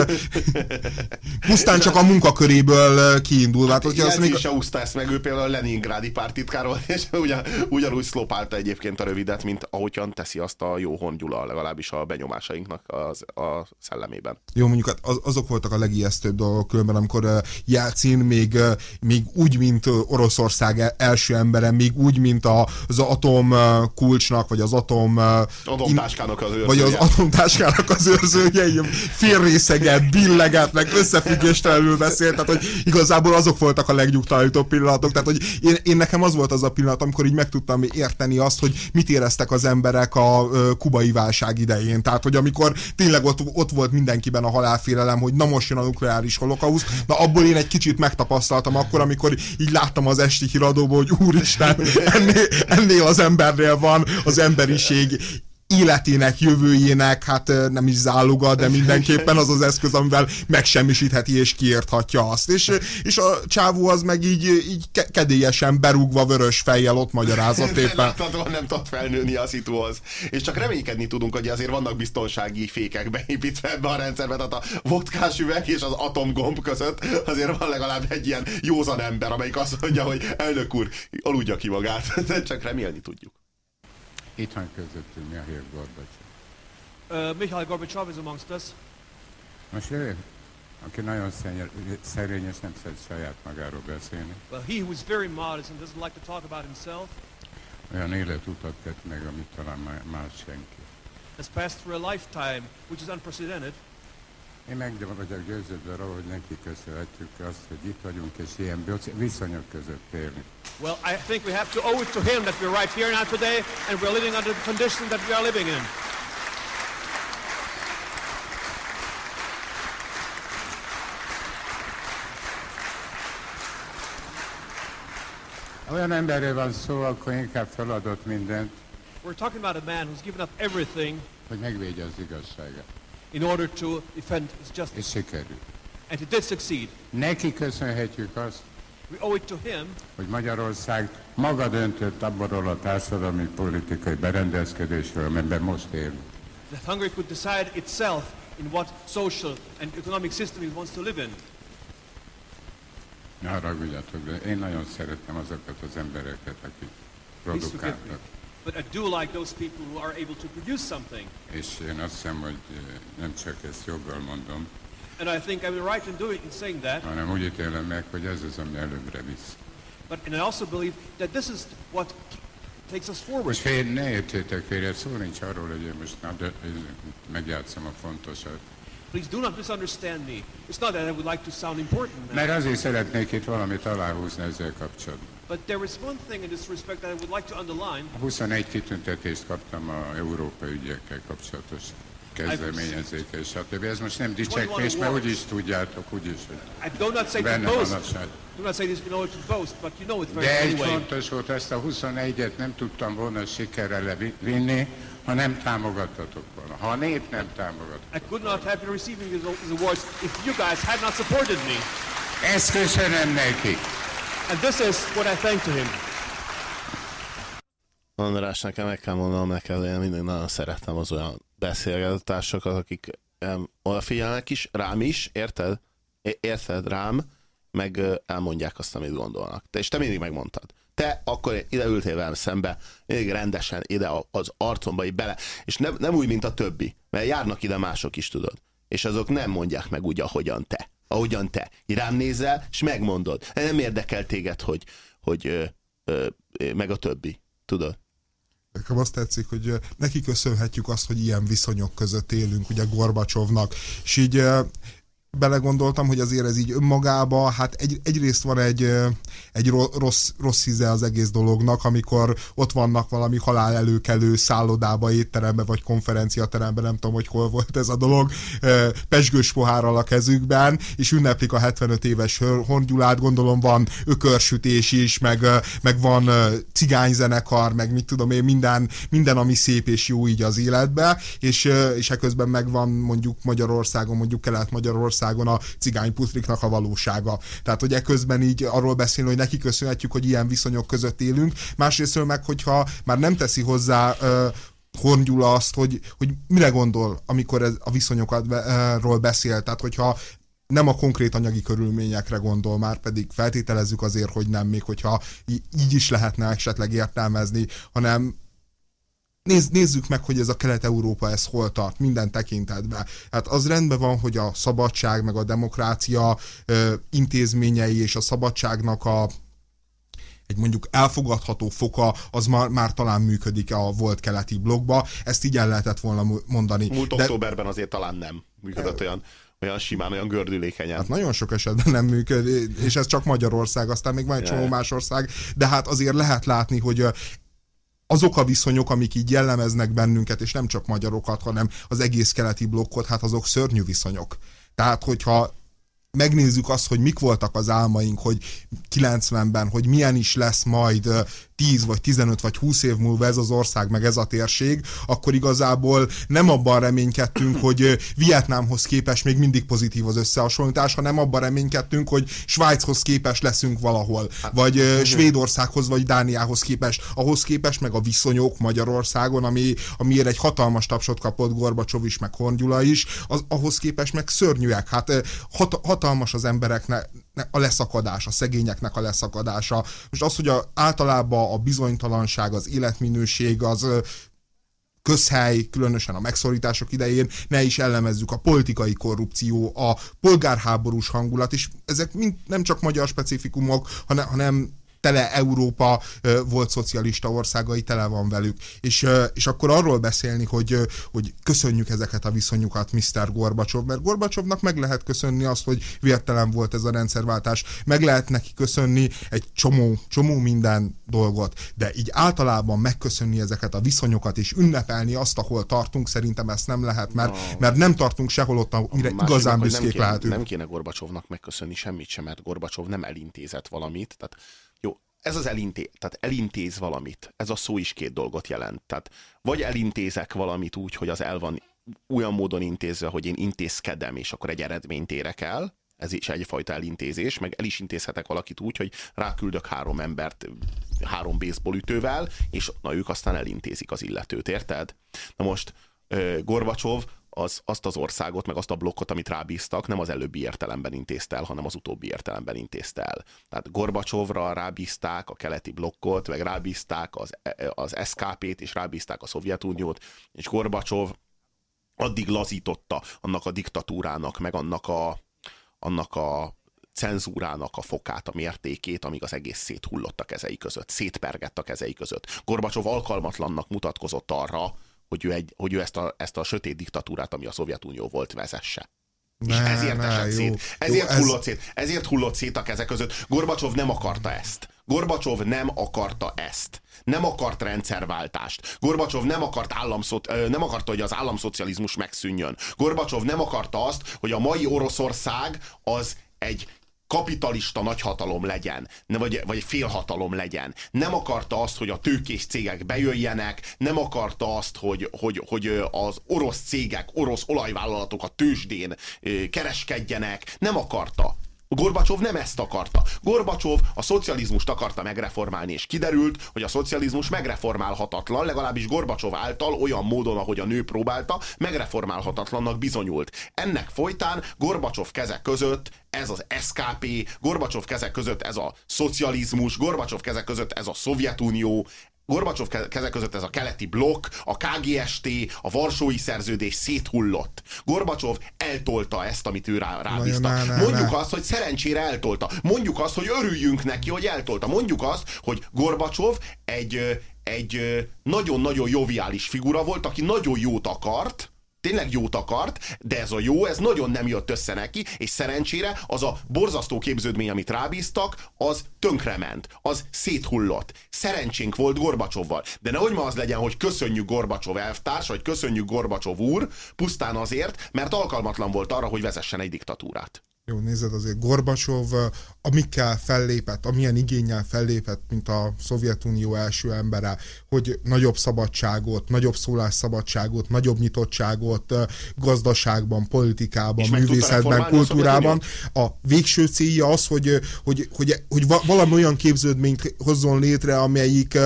Pusztán csak a munkaköréből eh, kiindul. Hát, hogyha azt még, ezt meg, ő például a Leningrádi pártitkár volt, és ugyan, ugyanúgy szlopálta egyébként a rövidet, mint ahogyan teszi azt a jó Gyula, legalábbis a benyomásainknak az, a szellemében. Jó, mondjuk hát az, azok voltak a legijesztőbb dolgok különben, amikor Jelcin még, még úgy, mint Oroszország e- első embere, még úgy, mint a, az atom kulcsnak, vagy az atom... Atomtáskának az őrzője. Vagy az atomtáskának az őrzője, félrészeget, billeget, meg összefüggéstelenül beszélt, tehát hogy igazából azok voltak a legnyugtalanítóbb pillanatok, tehát hogy én, én nekem az volt az a pillanat, amikor így meg tudtam érteni azt, hogy mit éreztek az emberek a kubai válság idején. Tehát, hogy amikor tényleg ott, ott volt mindenkiben a halálfélelem, hogy na most jön a nukleáris holokausz, na abból én egy kicsit megtapasztaltam akkor, amikor így láttam az esti híradóból, hogy úristen, ennél, ennél az embernél van az emberiség életének, jövőjének, hát nem is záloga, de mindenképpen az az eszköz, amivel megsemmisítheti és kiérthatja azt. És, és a csávó az meg így, így ke- kedélyesen berúgva vörös fejjel ott magyarázott éppen. Láthatóan nem tud felnőni a szituhoz. És csak reménykedni tudunk, hogy azért vannak biztonsági fékek beépítve ebbe a rendszerbe, tehát a vodkás üveg és az atomgomb között azért van legalább egy ilyen józan ember, amelyik azt mondja, hogy elnök úr, aludja ki magát. csak remélni tudjuk. Itt közöttünk Mihail Gorbacsov. Uh, Mikhail Gorbachev is amongst us. Most ő, aki nagyon szerény és nem szeret saját magáról beszélni, Well, he who is very modest and doesn't like to talk about himself olyan életutat tett meg, amit talán má- más senki. has passed through a lifetime which is unprecedented. Én meg vagyok győződve arról, hogy neki köszönhetjük azt, hogy itt vagyunk, és ilyen viszonyok között élni. Well, I think we have to owe it to him that we're right here now today and we're living under the conditions that we are living in. Olyan emberről van szó, akkor inkább feladott mindent, We're talking about a man who's given up everything hogy megvédje az igazságát. In order to defend his justice. És sikerül. And he did succeed. Neki köszönhetjük azt, We owe it to him hogy Magyarország maga döntött abból a társadalmi politikai berendezkedésről, amiben most élünk. that Hungary could decide itself in what social and economic system it wants to live in. Ne haragudjatok, de én nagyon szeretem azokat az embereket, akik produkáltak. But I do like those people who are able to produce something. És én azt hiszem, hogy eh, nem csak ezt joggal mondom, And I think I'm right in doing in saying that. hanem úgy ítélem meg, hogy ez az, ami előbbre visz. But and I also believe that this is what takes us forward. Most fél, ne értsétek félre, szó nincs arról, hogy én most na, de, megjátszom a fontosat. Please do not misunderstand me. It's not that I would like to sound important. Mert azért szeretnék itt valamit aláhúzni ezzel kapcsolatban. But there is one thing in this respect that I would like to underline. 21 kitüntetést kaptam a európai ügyekkel kapcsolatosan. kezdeményezéke, stb. Ez most nem dicsekvés, mert úgyis tudjátok, úgyis, hogy I do not say to benne van a sajt. Do not say this in order to boast, but you know it very De egy well. fontos volt, ezt a 21-et nem tudtam volna sikerre levi- vinni, ha nem támogattatok volna. Ha a nép nem támogat. I could not have been receiving these, these awards if you guys had not supported me. Ezt köszönöm neki. And this is what I thank to him. András, nekem meg kell mondanom neked, én mindig nagyon szeretem az olyan beszélgetőtársakat, akik em, odafigyelnek is, rám is, érted? Érted, rám, meg ö, elmondják azt, amit gondolnak. Te, és te mindig megmondtad. Te akkor ide ültél velem szembe, mindig rendesen ide az arcomba így bele, és nem, nem úgy, mint a többi, mert járnak ide mások is, tudod. És azok nem mondják meg úgy, ahogyan te. Ahogyan te. Rám nézel, és megmondod. Nem érdekel téged, hogy, hogy ö, ö, meg a többi. Tudod? Nekem azt tetszik, hogy neki köszönhetjük azt, hogy ilyen viszonyok között élünk, ugye Gorbacsovnak, és így belegondoltam, hogy azért ez így önmagába, hát egy, egyrészt van egy, egy ro- rossz, rossz íze az egész dolognak, amikor ott vannak valami halál előkelő szállodába, étterembe vagy konferenciateremben, nem tudom, hogy hol volt ez a dolog, pesgős pohárral a kezükben, és ünneplik a 75 éves Horngyulát, gondolom van ökörsütés is, meg, meg van cigányzenekar, meg mit tudom én, minden, minden, ami szép és jó így az életbe, és, és eközben meg van mondjuk Magyarországon, mondjuk Kelet-Magyarországon a cigányputriknak a valósága. Tehát, hogy eközben így arról beszélni, hogy neki köszönhetjük, hogy ilyen viszonyok között élünk, másrésztről meg, hogyha már nem teszi hozzá Horn azt, hogy, hogy mire gondol, amikor ez a viszonyokról beszél, tehát hogyha nem a konkrét anyagi körülményekre gondol, már pedig feltételezzük azért, hogy nem, még hogyha így is lehetne esetleg értelmezni, hanem Nézz, nézzük meg, hogy ez a Kelet-Európa ez hol tart, minden tekintetben. Hát az rendben van, hogy a szabadság, meg a demokrácia ö, intézményei és a szabadságnak a egy mondjuk elfogadható foka, az már, már talán működik a volt keleti blogba, ezt így el lehetett volna mo- mondani. Múlt De- októberben azért talán nem működött olyan, olyan simán, olyan gördülékenyen. Hát nagyon sok esetben nem működik, és ez csak Magyarország, aztán még van egy csomó más ország, de hát azért lehet látni, hogy azok a viszonyok, amik így jellemeznek bennünket, és nem csak magyarokat, hanem az egész keleti blokkot, hát azok szörnyű viszonyok. Tehát, hogyha megnézzük azt, hogy mik voltak az álmaink, hogy 90-ben, hogy milyen is lesz majd 10 vagy 15 vagy 20 év múlva ez az ország, meg ez a térség, akkor igazából nem abban reménykedtünk, hogy Vietnámhoz képest még mindig pozitív az összehasonlítás, hanem abban reménykedtünk, hogy Svájchoz képest leszünk valahol, vagy ö, Svédországhoz vagy Dániához képest, ahhoz képest meg a viszonyok Magyarországon, ami, amiért egy hatalmas tapsot kapott Gorbacsov is, meg Horngyula is, az, ahhoz képest meg szörnyűek. Hát hat, hatalmas az embereknek a leszakadás, a szegényeknek a leszakadása. Most az, hogy a, általában a bizonytalanság, az életminőség, az közhely, különösen a megszorítások idején, ne is ellemezzük a politikai korrupció, a polgárháborús hangulat, és ezek mind nem csak magyar specifikumok, hanem, hanem tele Európa volt szocialista országai, tele van velük. És, és akkor arról beszélni, hogy, hogy köszönjük ezeket a viszonyukat Mr. Gorbacsov, mert Gorbacsovnak meg lehet köszönni azt, hogy vértelen volt ez a rendszerváltás, meg lehet neki köszönni egy csomó, csomó minden dolgot, de így általában megköszönni ezeket a viszonyokat, és ünnepelni azt, ahol tartunk, szerintem ezt nem lehet, mert, mert nem tartunk sehol ott, amire igazán büszkék nem kéne, lehetünk. Nem kéne Gorbacsovnak megköszönni semmit sem, mert Gorbacsov nem elintézett valamit. Tehát ez az elintéz, tehát elintéz valamit. Ez a szó is két dolgot jelent. Tehát vagy elintézek valamit úgy, hogy az el van olyan módon intézve, hogy én intézkedem, és akkor egy eredményt érek el, ez is egyfajta elintézés, meg el is intézhetek valakit úgy, hogy ráküldök három embert három baseball ütővel, és na ők aztán elintézik az illetőt, érted? Na most Gorbacsov az, azt az országot, meg azt a blokkot, amit rábíztak, nem az előbbi értelemben intézte el, hanem az utóbbi értelemben intézte el. Tehát Gorbacsovra rábízták a keleti blokkot, meg rábízták az, az SKP-t, és rábízták a Szovjetuniót, és Gorbacsov addig lazította annak a diktatúrának, meg annak a, annak a cenzúrának a fokát, a mértékét, amíg az egész széthullott a kezei között, szétpergett a kezei között. Gorbacsov alkalmatlannak mutatkozott arra, hogy ő, egy, hogy ő ezt, a, ezt a sötét diktatúrát, ami a Szovjetunió volt, vezesse. És Ne, ezért ne, esett jó. szét. Ezért Jó, ez- hullott szét. Ezért hullott szét a kezek között. Gorbacsov nem akarta ezt. Gorbacsov nem akarta ezt. Nem akart rendszerváltást. Gorbacsov nem, akart államszo- nem akarta, hogy az államszocializmus megszűnjön. Gorbacsov nem akarta azt, hogy a mai Oroszország az egy kapitalista nagyhatalom legyen, vagy, vagy félhatalom legyen. Nem akarta azt, hogy a tőkés cégek bejöjjenek, nem akarta azt, hogy, hogy, hogy az orosz cégek, orosz olajvállalatok a tőzsdén kereskedjenek. Nem akarta. Gorbacsov nem ezt akarta. Gorbacsov a szocializmust akarta megreformálni, és kiderült, hogy a szocializmus megreformálhatatlan, legalábbis Gorbacsov által olyan módon, ahogy a nő próbálta, megreformálhatatlannak bizonyult. Ennek folytán Gorbacsov kezek között ez az SKP, Gorbacsov kezek között ez a szocializmus, Gorbacsov kezek között ez a Szovjetunió, Gorbacsov kezek között ez a keleti blokk, a KGST, a Varsói Szerződés széthullott. Gorbacsov eltolta ezt, amit ő rá, rábízta. Mondjuk azt, hogy szerencsére eltolta. Mondjuk azt, hogy örüljünk neki, hogy eltolta. Mondjuk azt, hogy Gorbacsov egy, egy nagyon-nagyon joviális figura volt, aki nagyon jót akart, tényleg jót akart, de ez a jó, ez nagyon nem jött össze neki, és szerencsére az a borzasztó képződmény, amit rábíztak, az tönkrement, az széthullott. Szerencsénk volt Gorbacsovval. De nehogy ma az legyen, hogy köszönjük Gorbacsov elvtárs, vagy köszönjük Gorbacsov úr, pusztán azért, mert alkalmatlan volt arra, hogy vezessen egy diktatúrát. Jó, nézed, azért Gorbacsov amikkel fellépett, amilyen igényel fellépett, mint a Szovjetunió első embere, hogy nagyobb szabadságot, nagyobb szólásszabadságot, nagyobb nyitottságot gazdaságban, politikában, művészetben, kultúrában. A, a végső célja az, hogy, hogy, hogy, hogy valami olyan képződményt hozzon létre, amelyik,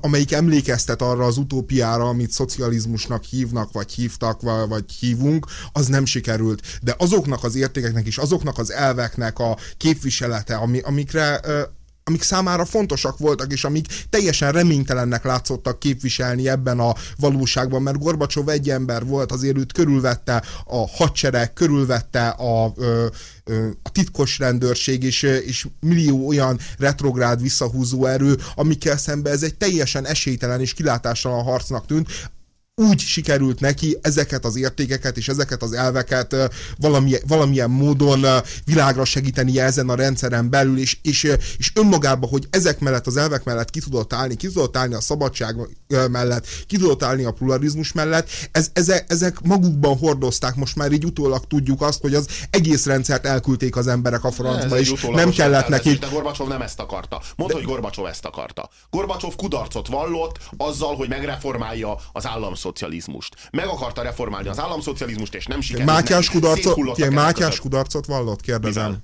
amelyik emlékeztet arra az utópiára, amit szocializmusnak hívnak, vagy hívtak, vagy hívunk, az nem sikerült. De azoknak az értékeknek és azoknak az elveknek a képviselete, ami, amikre amik számára fontosak voltak, és amik teljesen reménytelennek látszottak képviselni ebben a valóságban, mert Gorbacsov egy ember volt, azért őt körülvette a hadsereg, körülvette a, a titkos rendőrség, és, és millió olyan retrográd visszahúzó erő, amikkel szemben ez egy teljesen esélytelen és kilátástalan harcnak tűnt, úgy sikerült neki ezeket az értékeket és ezeket az elveket valamilyen, valamilyen módon világra segíteni ezen a rendszeren belül, és, és, és önmagában, hogy ezek mellett, az elvek mellett ki tudott állni, ki tudott állni a szabadság mellett, ki tudott állni a pluralizmus mellett, ez, ezek, ezek magukban hordozták, most már így utólag tudjuk azt, hogy az egész rendszert elküldték az emberek a francba, és nem kellett neki... De Gorbacsov nem ezt akarta. Mondd, de... hogy Gorbacsov ezt akarta. Gorbacsov kudarcot vallott azzal, hogy megreformálja az állam államszocializmust. Meg akarta reformálni az államszocializmust, és nem sikerült. Mátyás, kudarcot, Mátyás kudarcot vallott, kérdezem.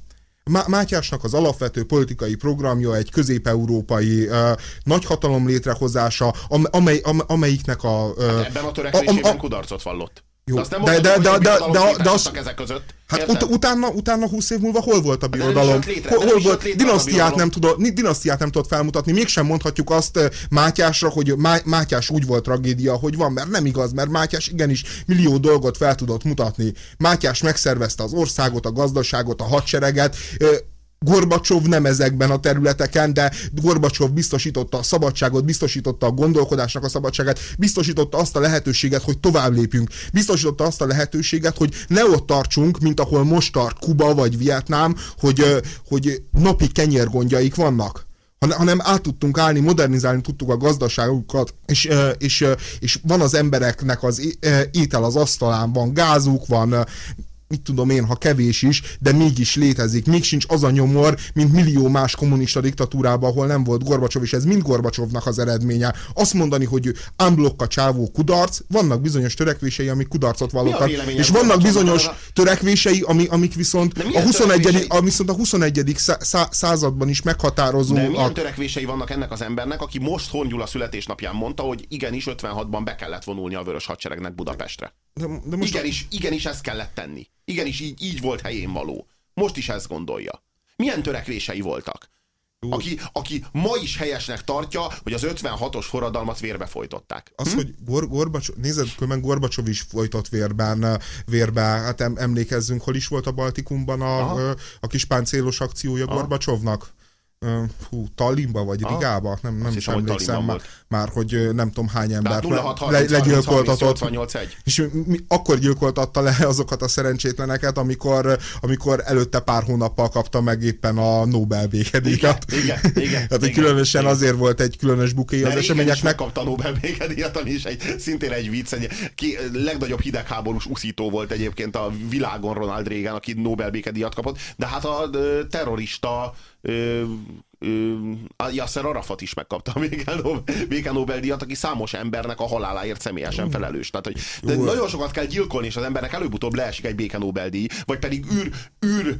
Má- Mátyásnak az alapvető politikai programja egy közép-európai uh, nagyhatalom létrehozása, amely, am, amelyiknek a... Uh, hát ebben a törekvésében a, a, a, kudarcot vallott. Jó, de, de, de, de, de, de, de, az, ezek között. Hát ut- utána, utána 20 év múlva hol volt a birodalom? Létre, hol, hol volt? Dinasztiát nem, tudott, dinasztiát nem tudott felmutatni. Mégsem mondhatjuk azt Mátyásra, hogy Má- Mátyás úgy volt tragédia, hogy van, mert nem igaz, mert Mátyás igenis millió dolgot fel tudott mutatni. Mátyás megszervezte az országot, a gazdaságot, a hadsereget, Gorbacsov nem ezekben a területeken, de Gorbacsov biztosította a szabadságot, biztosította a gondolkodásnak a szabadságát, biztosította azt a lehetőséget, hogy tovább lépjünk, biztosította azt a lehetőséget, hogy ne ott tartsunk, mint ahol most tart Kuba vagy Vietnám, hogy, hogy napi kenyérgondjaik vannak. Hanem át tudtunk állni, modernizálni tudtuk a gazdaságukat, és, és, és van az embereknek az étel az asztalán, van gázuk, van mit tudom én, ha kevés is, de mégis létezik. Még sincs az a nyomor, mint millió más kommunista diktatúrában, ahol nem volt Gorbacsov, és ez mind Gorbacsovnak az eredménye. Azt mondani, hogy unblock a csávó kudarc, vannak bizonyos törekvései, amik kudarcot vallottak, és vannak bizonyos törekvései, ami, amik viszont a 21. A, viszont a 21. században is meghatározó. De milyen törekvései vannak ennek az embernek, aki most Hongyula születésnapján mondta, hogy igenis 56-ban be kellett vonulni a Vörös Hadseregnek Budapestre. De, de most igenis, igenis ezt kellett tenni. Igenis így, így volt helyén való. Most is ezt gondolja. Milyen törekvései voltak? Aki, aki ma is helyesnek tartja, hogy az 56-os forradalmat vérbe folytották. Az, hm? hogy Gor Gorbacsov, nézed, különben Gorbacsov is folytott vérben, vérbe, hát em, emlékezzünk, hol is volt a Baltikumban a, a kis páncélos akciója Aha. Gorbacsovnak? Hú, Tallinnba vagy Rigába? Nem, nem is emlékszem már, már, hogy nem tudom hány le, 06 le, 30 legyilkoltatott. 88 1. És mi, akkor gyilkoltatta le azokat a szerencsétleneket, amikor, amikor előtte pár hónappal kapta meg éppen a Nobel békedíjat. Igen, igen, igen, Hát, igen, különösen igen. azért volt egy különös buké az eseményeknek. megkapta a Nobel békedíjat, ami is egy, szintén egy vicc. Egy, ki, legnagyobb hidegháborús uszító volt egyébként a világon Ronald Reagan, aki Nobel békedíjat kapott, de hát a terrorista ö, ö, Yasser Arafat is megkapta a béke Nobel, béke Nobel-díjat, aki számos embernek a haláláért személyesen felelős. Tehát, hogy de Jó. nagyon sokat kell gyilkolni, és az embernek előbb-utóbb leesik egy béke Nobel-díj, vagy pedig űr, űr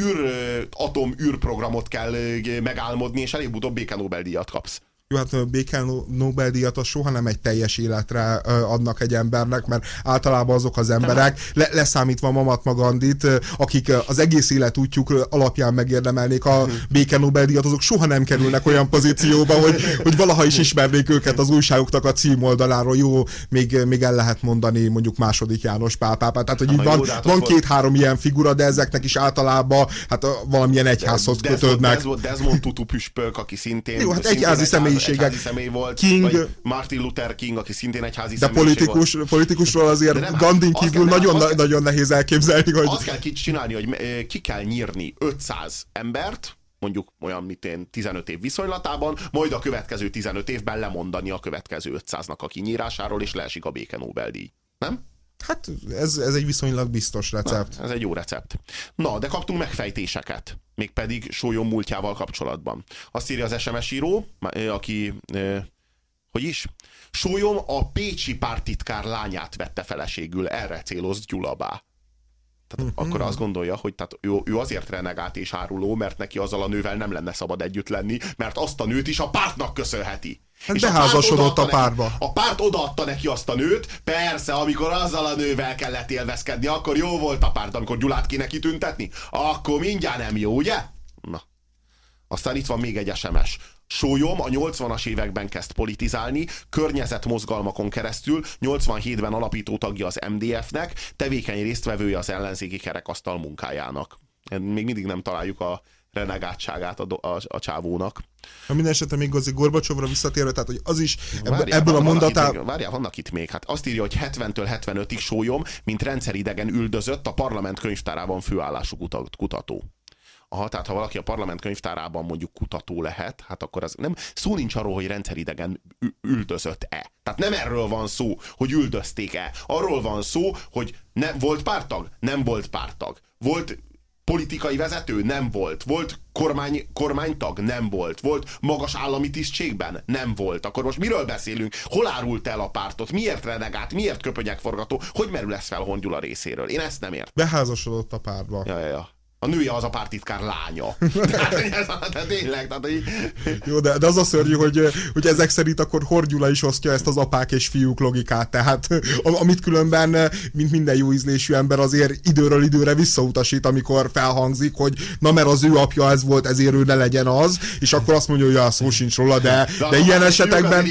űr, atom űrprogramot kell megálmodni, és előbb-utóbb béke Nobel-díjat kapsz. Jó, hát a béke Nobel-díjat az soha nem egy teljes életre adnak egy embernek, mert általában azok az emberek, le, leszámítva Mamat Magandit, ö, akik az egész életútjuk alapján megérdemelnék a béke Nobel-díjat, azok soha nem kerülnek olyan pozícióba, hogy, hogy valaha is ismernék őket az újságoknak a címoldaláról. Jó, még, még el lehet mondani mondjuk második János Pál pápát. Tehát, hogy így Ha jó, van, hát van két-három ilyen figura, de ezeknek is általában hát valamilyen egyházhoz kötődnek. Desmond, Desmond Tutu püspök, aki szintén, Jó, hát egyházi egyház- személyiségek. Egyházi személy volt, King- vagy Martin Luther King, aki szintén egyházi De politikus, volt. politikusról De azért nem, hát Gandhin azt kívül kell- nagyon, kell- nagyon nehéz elképzelni, hogy... Azt kell csinálni, hogy eh, ki kell nyírni 500 embert, mondjuk olyan, mint én 15 év viszonylatában, majd a következő 15 évben lemondani a következő 500-nak a kinyírásáról, és leesik a béke Nobel-díj. Nem? Hát ez, ez egy viszonylag biztos recept. Ez egy jó recept. Na, de kaptunk megfejtéseket, mégpedig sólyom múltjával kapcsolatban. Azt írja az SMS író, eh, aki, eh, hogy is? Sólyom a pécsi pártitkár lányát vette feleségül, erre céloz Gyulabá. Tehát Mhm. akkor azt gondolja, hogy tehát ő, ő azért renegált és áruló, mert neki azzal a nővel nem lenne szabad együtt lenni, mert azt a nőt is a pártnak köszönheti. Hát És a párt beházasodott a neki- pártba. A párt odaadta neki azt a nőt, persze, amikor azzal a nővel kellett élvezkedni, akkor jó volt a párt, amikor Gyulát kéne kitüntetni, akkor mindjárt nem jó, ugye? Na. Aztán itt van még egy SMS. Sólyom a 80-as években kezd politizálni, környezetmozgalmakon keresztül, 87-ben alapító tagja az MDF-nek, tevékeny résztvevője az ellenzéki kerekasztal munkájának. Még mindig nem találjuk a renegátságát a, do- a, a csávónak. A minden esetre még az Gorbacsovra visszatérve, tehát hogy az is ebből, Várjál, ebből a van- itt mondatá... még- Várjál, vannak itt még. Hát azt írja, hogy 70-től 75-ig sólyom, mint rendszeridegen üldözött a parlament könyvtárában főállású kuta- kutató. Aha, tehát ha valaki a parlament könyvtárában mondjuk kutató lehet, hát akkor az nem, szó nincs arról, hogy rendszeridegen üldözött-e. Tehát nem erről van szó, hogy üldözték-e. Arról van szó, hogy nem volt pártag? Nem volt pártag. Volt politikai vezető? Nem volt. Volt kormány, kormánytag? Nem volt. Volt magas állami tisztségben? Nem volt. Akkor most miről beszélünk? Hol árult el a pártot? Miért renegált? Miért köpönyegforgató? Hogy merül ez fel Hongyula részéről? Én ezt nem értem. Beházasodott a párba. Ja, ja, ja. A nője az a pártitkár lánya. tehát, ez, tehát tényleg, tehát, hogy, Jó, de, de az a szörnyű, hogy, hogy ezek szerint akkor Horgyula is osztja ezt az apák és fiúk logikát, tehát am- amit különben, mint minden jó ízlésű ember azért időről időre visszautasít, amikor felhangzik, hogy na mert az ő apja ez volt, ezért ő ne legyen az, és akkor azt mondja, hogy ja, szó sincs róla, de, de, de ilyen fiúk esetekben,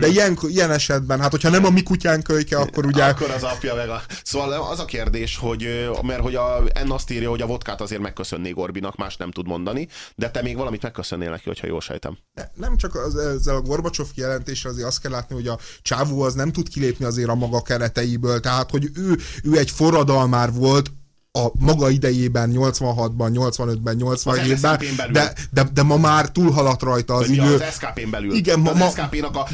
de ilyen, ilyen esetben, hát hogyha nem a mi kutyánk kölyke, akkor ugye Akkor az apja meg a... Szóval az a kérdés, hogy mert hogy a N azt írja, hogy a vodkát azért megköszönné Gorbinak, más nem tud mondani, de te még valamit megköszönnél neki, hogyha jól sejtem. Ne- nem csak az, ezzel a Gorbacsov kijelentéssel azért azt kell látni, hogy a csávó az nem tud kilépni azért a maga kereteiből, tehát hogy ő, ő egy forradalmár volt, a maga idejében, 86-ban, 85-ben, 87-ben, NSZP-n belül. de, de, de ma már túlhaladt rajta az mi idő. az SKP-n belül. Igen, ma- az SKP-nak a,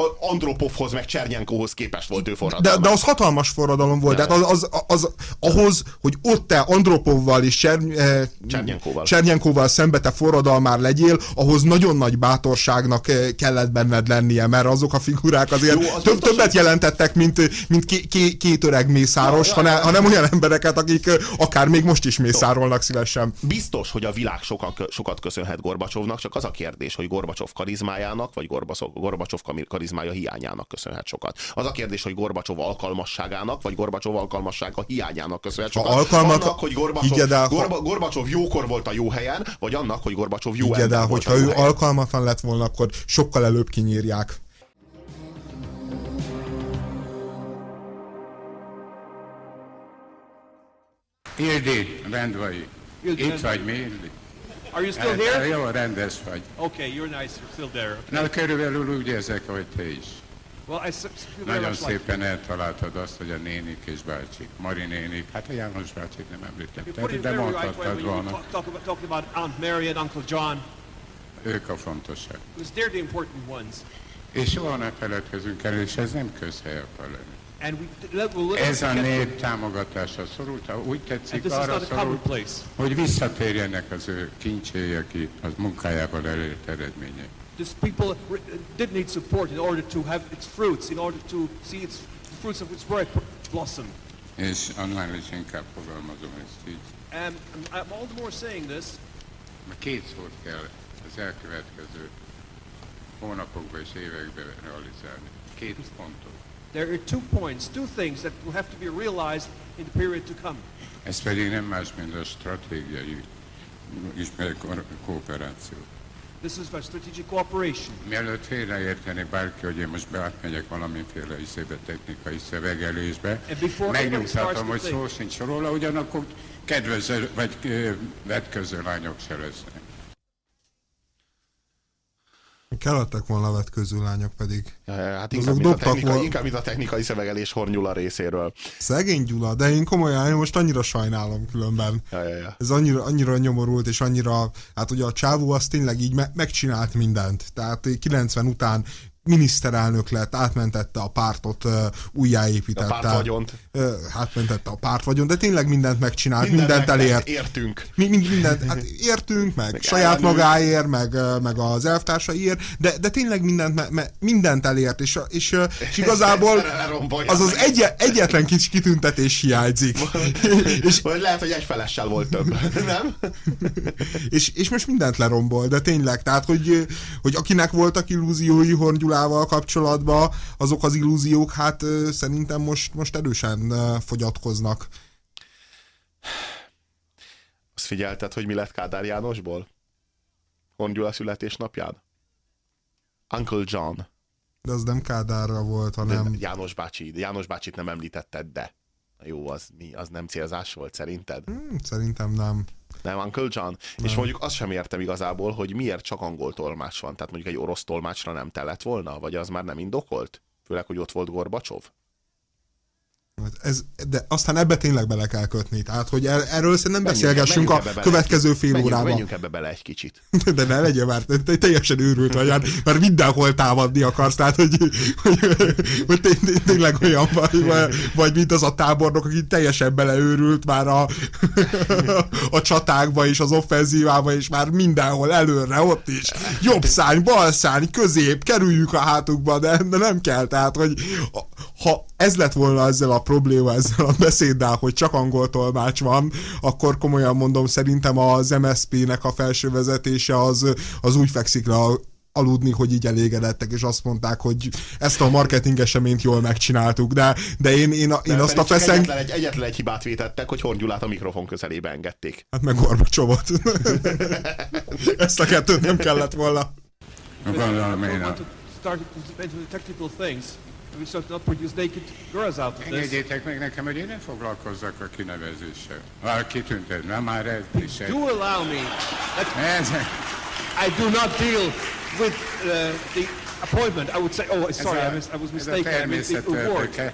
a Andropovhoz meg Csernyenkóhoz képest volt ő De, forradalmár. de az hatalmas forradalom volt, Ja. tehát az, az, az, ahhoz, hogy ott te Andropovval és Cser, eh, Csernyenkóval. Csernyenkóval szembe te forradalmár legyél, ahhoz nagyon nagy bátorságnak eh, kellett benned lennie, mert azok a figurák azért Jó, az több, többet jelentettek, mint, mint ké, ké, két öreg mészáros, Ja, ja, hanem, ja. hanem olyan embereket, akik eh, akár még most is mészárolnak szívesen. Biztos, hogy a világ sokan, sokat köszönhet Gorbacsovnak, csak az a kérdés, hogy Gorbacsov karizmájának, vagy Gorbacsov, karizmája hiányának köszönhet sokat. Az a kérdés, hogy Gorbacsov alkalmasságának, vagy Gorbacsov alkalmassága hiányának köszönhet sokat. alkalmat- annak, hogy Gorbacsov, el, ha- Gorba, Gorbacsov jókor volt a jó helyen, vagy annak, hogy Gorbacsov jó ember el, volt hogyha a jó ő helyen. alkalmatlan lett volna, akkor sokkal előbb kinyírják. Ildi, rendvai. Ildi, Itt vagy mi, Ildi? Are you still here? Jó, rendes vagy. Okay, you're nice. You're still there. Na, körülbelül úgy érzek, hogy te is. Well, I Nagyon szépen eltaláltad azt, hogy a nénik és bácsik, Mari nénik, hát a János bácsit nem it de mondhattad volna, ők a fontosak. És soha ne feledkezünk el, és ez nem közhely akar lenni. Ez a nép támogatásra szorult, ha úgy tetszik, arra szorult, hogy visszatérjenek az ő kincséi, aki az munkájával elért eredményei. This people did need support in order to have its fruits, in order to see its fruits of its work blossom. És annál is inkább fogalmazom ezt így. And I'm all the more saying this Mert két szót kell az elkövetkező hónapokban és években realizálni. Két pontot. There are two points, two things that will have to be realized in the period to come. Ez pedig nem más, mint a stratégiai kooperáció. This is about strategic cooperation. Mielőtt félreérteni bárki, hogy én most beátmegyek valamiféle iszébe technikai szövegelésbe, megnyugtatom, to hogy szó sincs róla, ugyanakkor kedvező vagy vetköző lányok se lesznek. Kellettek volna vetköző lányok pedig. Ja, ja, Hát Azok inkább, mint a technikai, vol- inkább, mint a technikai szövegelés Hornyula részéről. Szegény Gyula, de én komolyan, én most annyira sajnálom különben. Ja, ja, ja. Ez annyira, annyira nyomorult, és annyira, hát ugye a csávó az tényleg így me- megcsinált mindent. Tehát 90 után miniszterelnök lett, átmentette a pártot, újjáépítette. A pártvagyont. Átmentette a pártvagyont, de tényleg mindent megcsinált, mindent, mindent elért. Értünk. Mi, mind, mindent, hát értünk, meg, meg saját ellenünk. magáért, meg, meg az elvtársaiért, de, de tényleg mindent, me, me, mindent elért, és, és, és igazából az az egy, egyetlen kis kitüntetés hiányzik. és, Vagy lehet, hogy egy felessel volt több. Nem? és, és most mindent lerombol, de tényleg, tehát, hogy, hogy akinek voltak illúziói Horn Gyulával kapcsolatban, azok az illúziók, hát szerintem most, most erősen fogyatkoznak. Azt figyelted, hogy mi lett Kádár Jánosból? Horn Gyula születésnapján? Uncle John. De az nem Kádárra volt, De hanem... János bácsi. János bácsit nem említetted, de. Jó, az, mi, az nem célzás volt szerinted? Hm, Szerintem nem. Nem, Uncle John. És mondjuk azt sem értem igazából, hogy miért csak angol tolmács van. Tehát mondjuk egy orosz tolmácsra nem tellett volna? Vagy az már nem indokolt? Főleg, hogy ott volt Gorbacsov? Hát Ez, de aztán ebbe tényleg bele kell kötni. Tehát, hogy er, erről szerintem Menjünk- beszélgessünk menjünk a ebbe bele. következő fél menjünk, órában. Menjünk ebbe bele egy kicsit. De ne legyen már, te, te teljesen őrült vagy, hát, mert mindenhol támadni akarsz, tehát, hogy, hogy, hogy té- té- tényleg olyan vagy, vagy, vagy, mint az a tábornok, aki teljesen beleőrült már a, a csatákba és az offenzívába, és már mindenhol előre, ott is. Jobb szány, bal szány, közép, kerüljük a hátukba, de, de nem kell, tehát, hogy ha ez lett volna ezzel a probléma, ezzel a beszéddel, hogy csak angol tolmács van, akkor komolyan mondom, szerintem az MSZP-nek a felső vezetése az, az úgy fekszik le a aludni, hogy így elégedettek, és azt mondták, hogy ezt a marketing eseményt jól megcsináltuk, de, de én, én, én Nem, azt a feszeng... Egyetlen egy, egyetlen egy hibát vétettek, hogy Horn Gyulát a mikrofon közelébe engedték. Hát meg Gorbacsovot. Ezt a kettőt nem kellett volna. We én a... start not produce naked girls out of this. Engedjétek meg nekem, hogy én nem foglalkozzak a kinevezéssel. Már kitüntet, nem már ez is. Do allow me that Ez, I do not deal with uh, the appointment. I would say, oh, ez sorry, a- I, mis- I was ez a mistaken. The award. természetörtéke.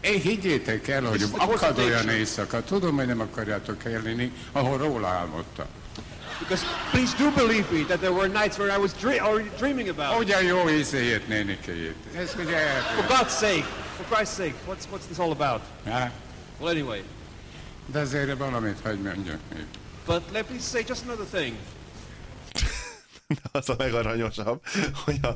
Én higgyétek el, hogy akad olyan éjszaka, tudom, hogy nem akarjátok elhinni, ahol róla álmodtam. Because please do believe me that there were nights where I was dre- already dreaming about. Oh, it. Ugye jó ízéjét, nénikéjét. Ez ugye For God's sake, for Christ's sake, what's what's this all about? Há? Well, anyway, De azért valamit hagyj mondjak még. but let me say just another thing. az a legaranyosabb, hogy a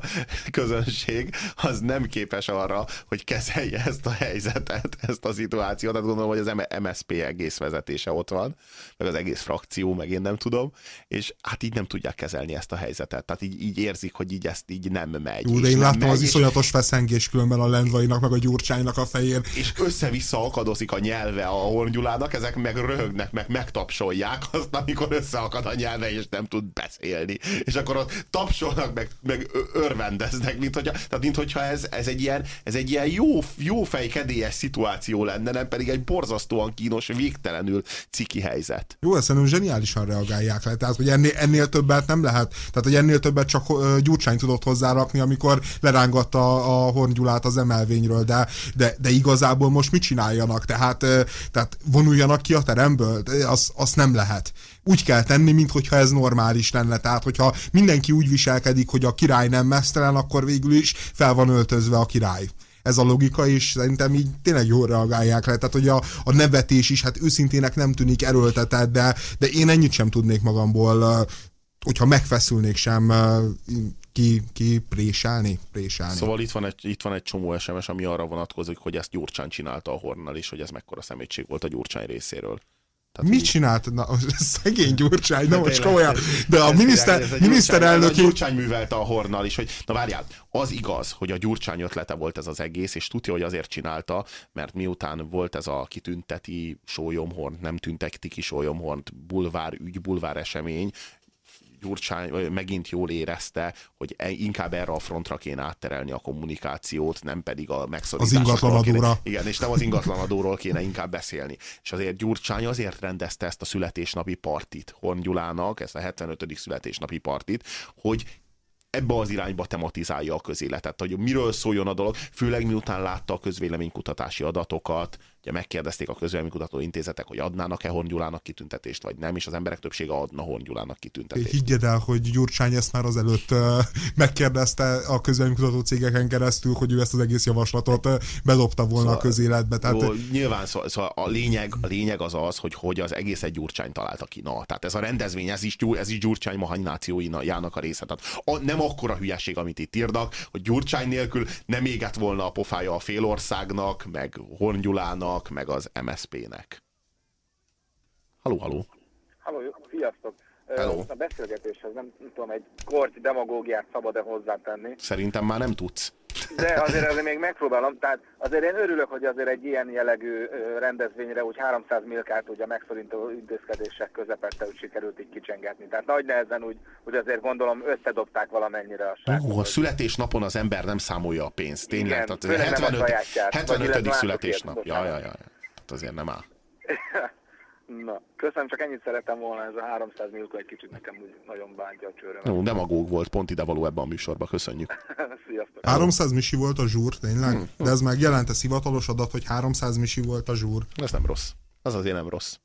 közönség az nem képes arra, hogy kezelje ezt a helyzetet, ezt a szituációt. Tehát gondolom, hogy az M- MSZP egész vezetése ott van, meg az egész frakció, meg én nem tudom, és hát így nem tudják kezelni ezt a helyzetet. Tehát így, így érzik, hogy így ezt így nem megy. Jó, de én láttam megy, az és- iszonyatos feszengés különben a Lendvainak, meg a Gyurcsánynak a fején. és össze-vissza akadozik a nyelve a Horngyulának, ezek meg röhögnek, meg megtapsolják azt, amikor összeakad a nyelve, és nem tud beszélni. És akkor ott tapsolnak, meg, meg örvendeznek, mint hogyha, tehát mint hogyha ez, ez egy ilyen, ez egy ilyen jó, jó fejkedélyes szituáció lenne, nem pedig egy borzasztóan kínos, végtelenül ciki helyzet. Jó, szerintem zseniálisan reagálják le. Tehát, hogy ennél, ennél többet nem lehet. Tehát, hogy ennél többet csak Gyurcsány tudott hozzárakni, amikor lerángatta a Horn az emelvényről, de, de, de igazából most mit csináljanak? Tehát, tehát vonuljanak ki a teremből? Az, azt nem lehet. Úgy kell tenni, mintha ez normális lenne. Tehát, hogyha mindenki úgy viselkedik, hogy a király nem mesztelen, akkor végül is fel van öltözve a király ez a logika, és szerintem így tényleg jól reagálják le. Tehát, hogy a, a nevetés is, hát őszintének nem tűnik erőltetett, de, de én ennyit sem tudnék magamból, hogyha megfeszülnék sem ki, ki présálni, présálni. Szóval itt van, egy, itt van egy csomó SMS, ami arra vonatkozik, hogy ezt Gyurcsány csinálta a Hornnal, és hogy ez mekkora szemétség volt a Gyurcsány részéről. Tehát, Mit csinált? Na, szegény Gyurcsány, na most komolyan. De a miniszter, ez miniszterelnök... A Gyurcsány művelte a Hornnal is, hogy na várjál, az igaz, hogy a Gyurcsány ötlete volt ez az egész, és tudja, hogy azért csinálta, mert miután volt ez a kitünteti sólyomhorn, nem tünteti ki sólyomhornt, bulvár ügy, bulvár esemény, Gyurcsány vagy megint jól érezte, hogy e- inkább erre a frontra kéne átterelni a kommunikációt, nem pedig a megszorításokról Az ingatlanadóra. Igen, és nem az ingatlanadóról kéne inkább beszélni. És azért Gyurcsány azért rendezte ezt a születésnapi partit Horn Gyulának, ezt a 75. születésnapi partit, hogy ebbe az irányba tematizálja a közéletet, hogy miről szóljon a dolog, főleg miután látta a közvéleménykutatási adatokat, ugye megkérdezték a közvéleménykutató intézetek, hogy adnának-e Horn Gyulának kitüntetést, vagy nem, és az emberek többsége adna Horn Gyulának kitüntetést. Higgyed el, hogy Gyurcsány ezt már azelőtt megkérdezte a közvéleménykutató cégeken keresztül, hogy ő ezt az egész javaslatot bedobta volna Szóval- a közéletbe. Tehát, Jó, nyilván szó, szóval a, lényeg, a lényeg az az, hogy, hogy az egész egy Gyurcsány találta ki. Na, tehát ez a rendezvény, ez is, ez is Gyurcsány mahinációjának a része. Tehát a, nem akkora hülyeség, amit itt írnak, hogy Gyurcsány nélkül nem égett volna a pofája a félországnak, meg Horn Gyulának, meg az MSZP-nek. Haló, haló. Halló, jó, sziasztok! Hello. A beszélgetéshez nem, nem tudom, egy korty demagógiát szabad-e hozzátenni, Szerintem már nem tudsz. de azért, azért még megpróbálom. Tehát azért én örülök, hogy azért egy ilyen jellegű rendezvényre úgy 300 millikárt ugye a megszorító intézkedések közepette úgy sikerült így kicsengetni. Tehát nagy nehezen úgy, úgy azért gondolom összedobták valamennyire a srácok. Ú, a születésnapon az ember nem számolja a pénzt, tényleg. Igen, tehát főleg nem a 75, sajátját, vagy 75. illetve születésnap. Ja, ja, ja. Hát azért nem áll. Na, köszönöm, csak ennyit szerettem volna, ez a 300 millió egy kicsit nekem úgy nagyon bántja a csőrömet. Jó, demagóg volt, pont idevaló ebben a műsorban, köszönjük. Sziasztok! 300 misi volt a zsúr, tényleg? Hmm. De ez meg jelent ez hivatalos adat, hogy 300 misi volt a zsúr. Ez nem rossz. Az azért nem rossz.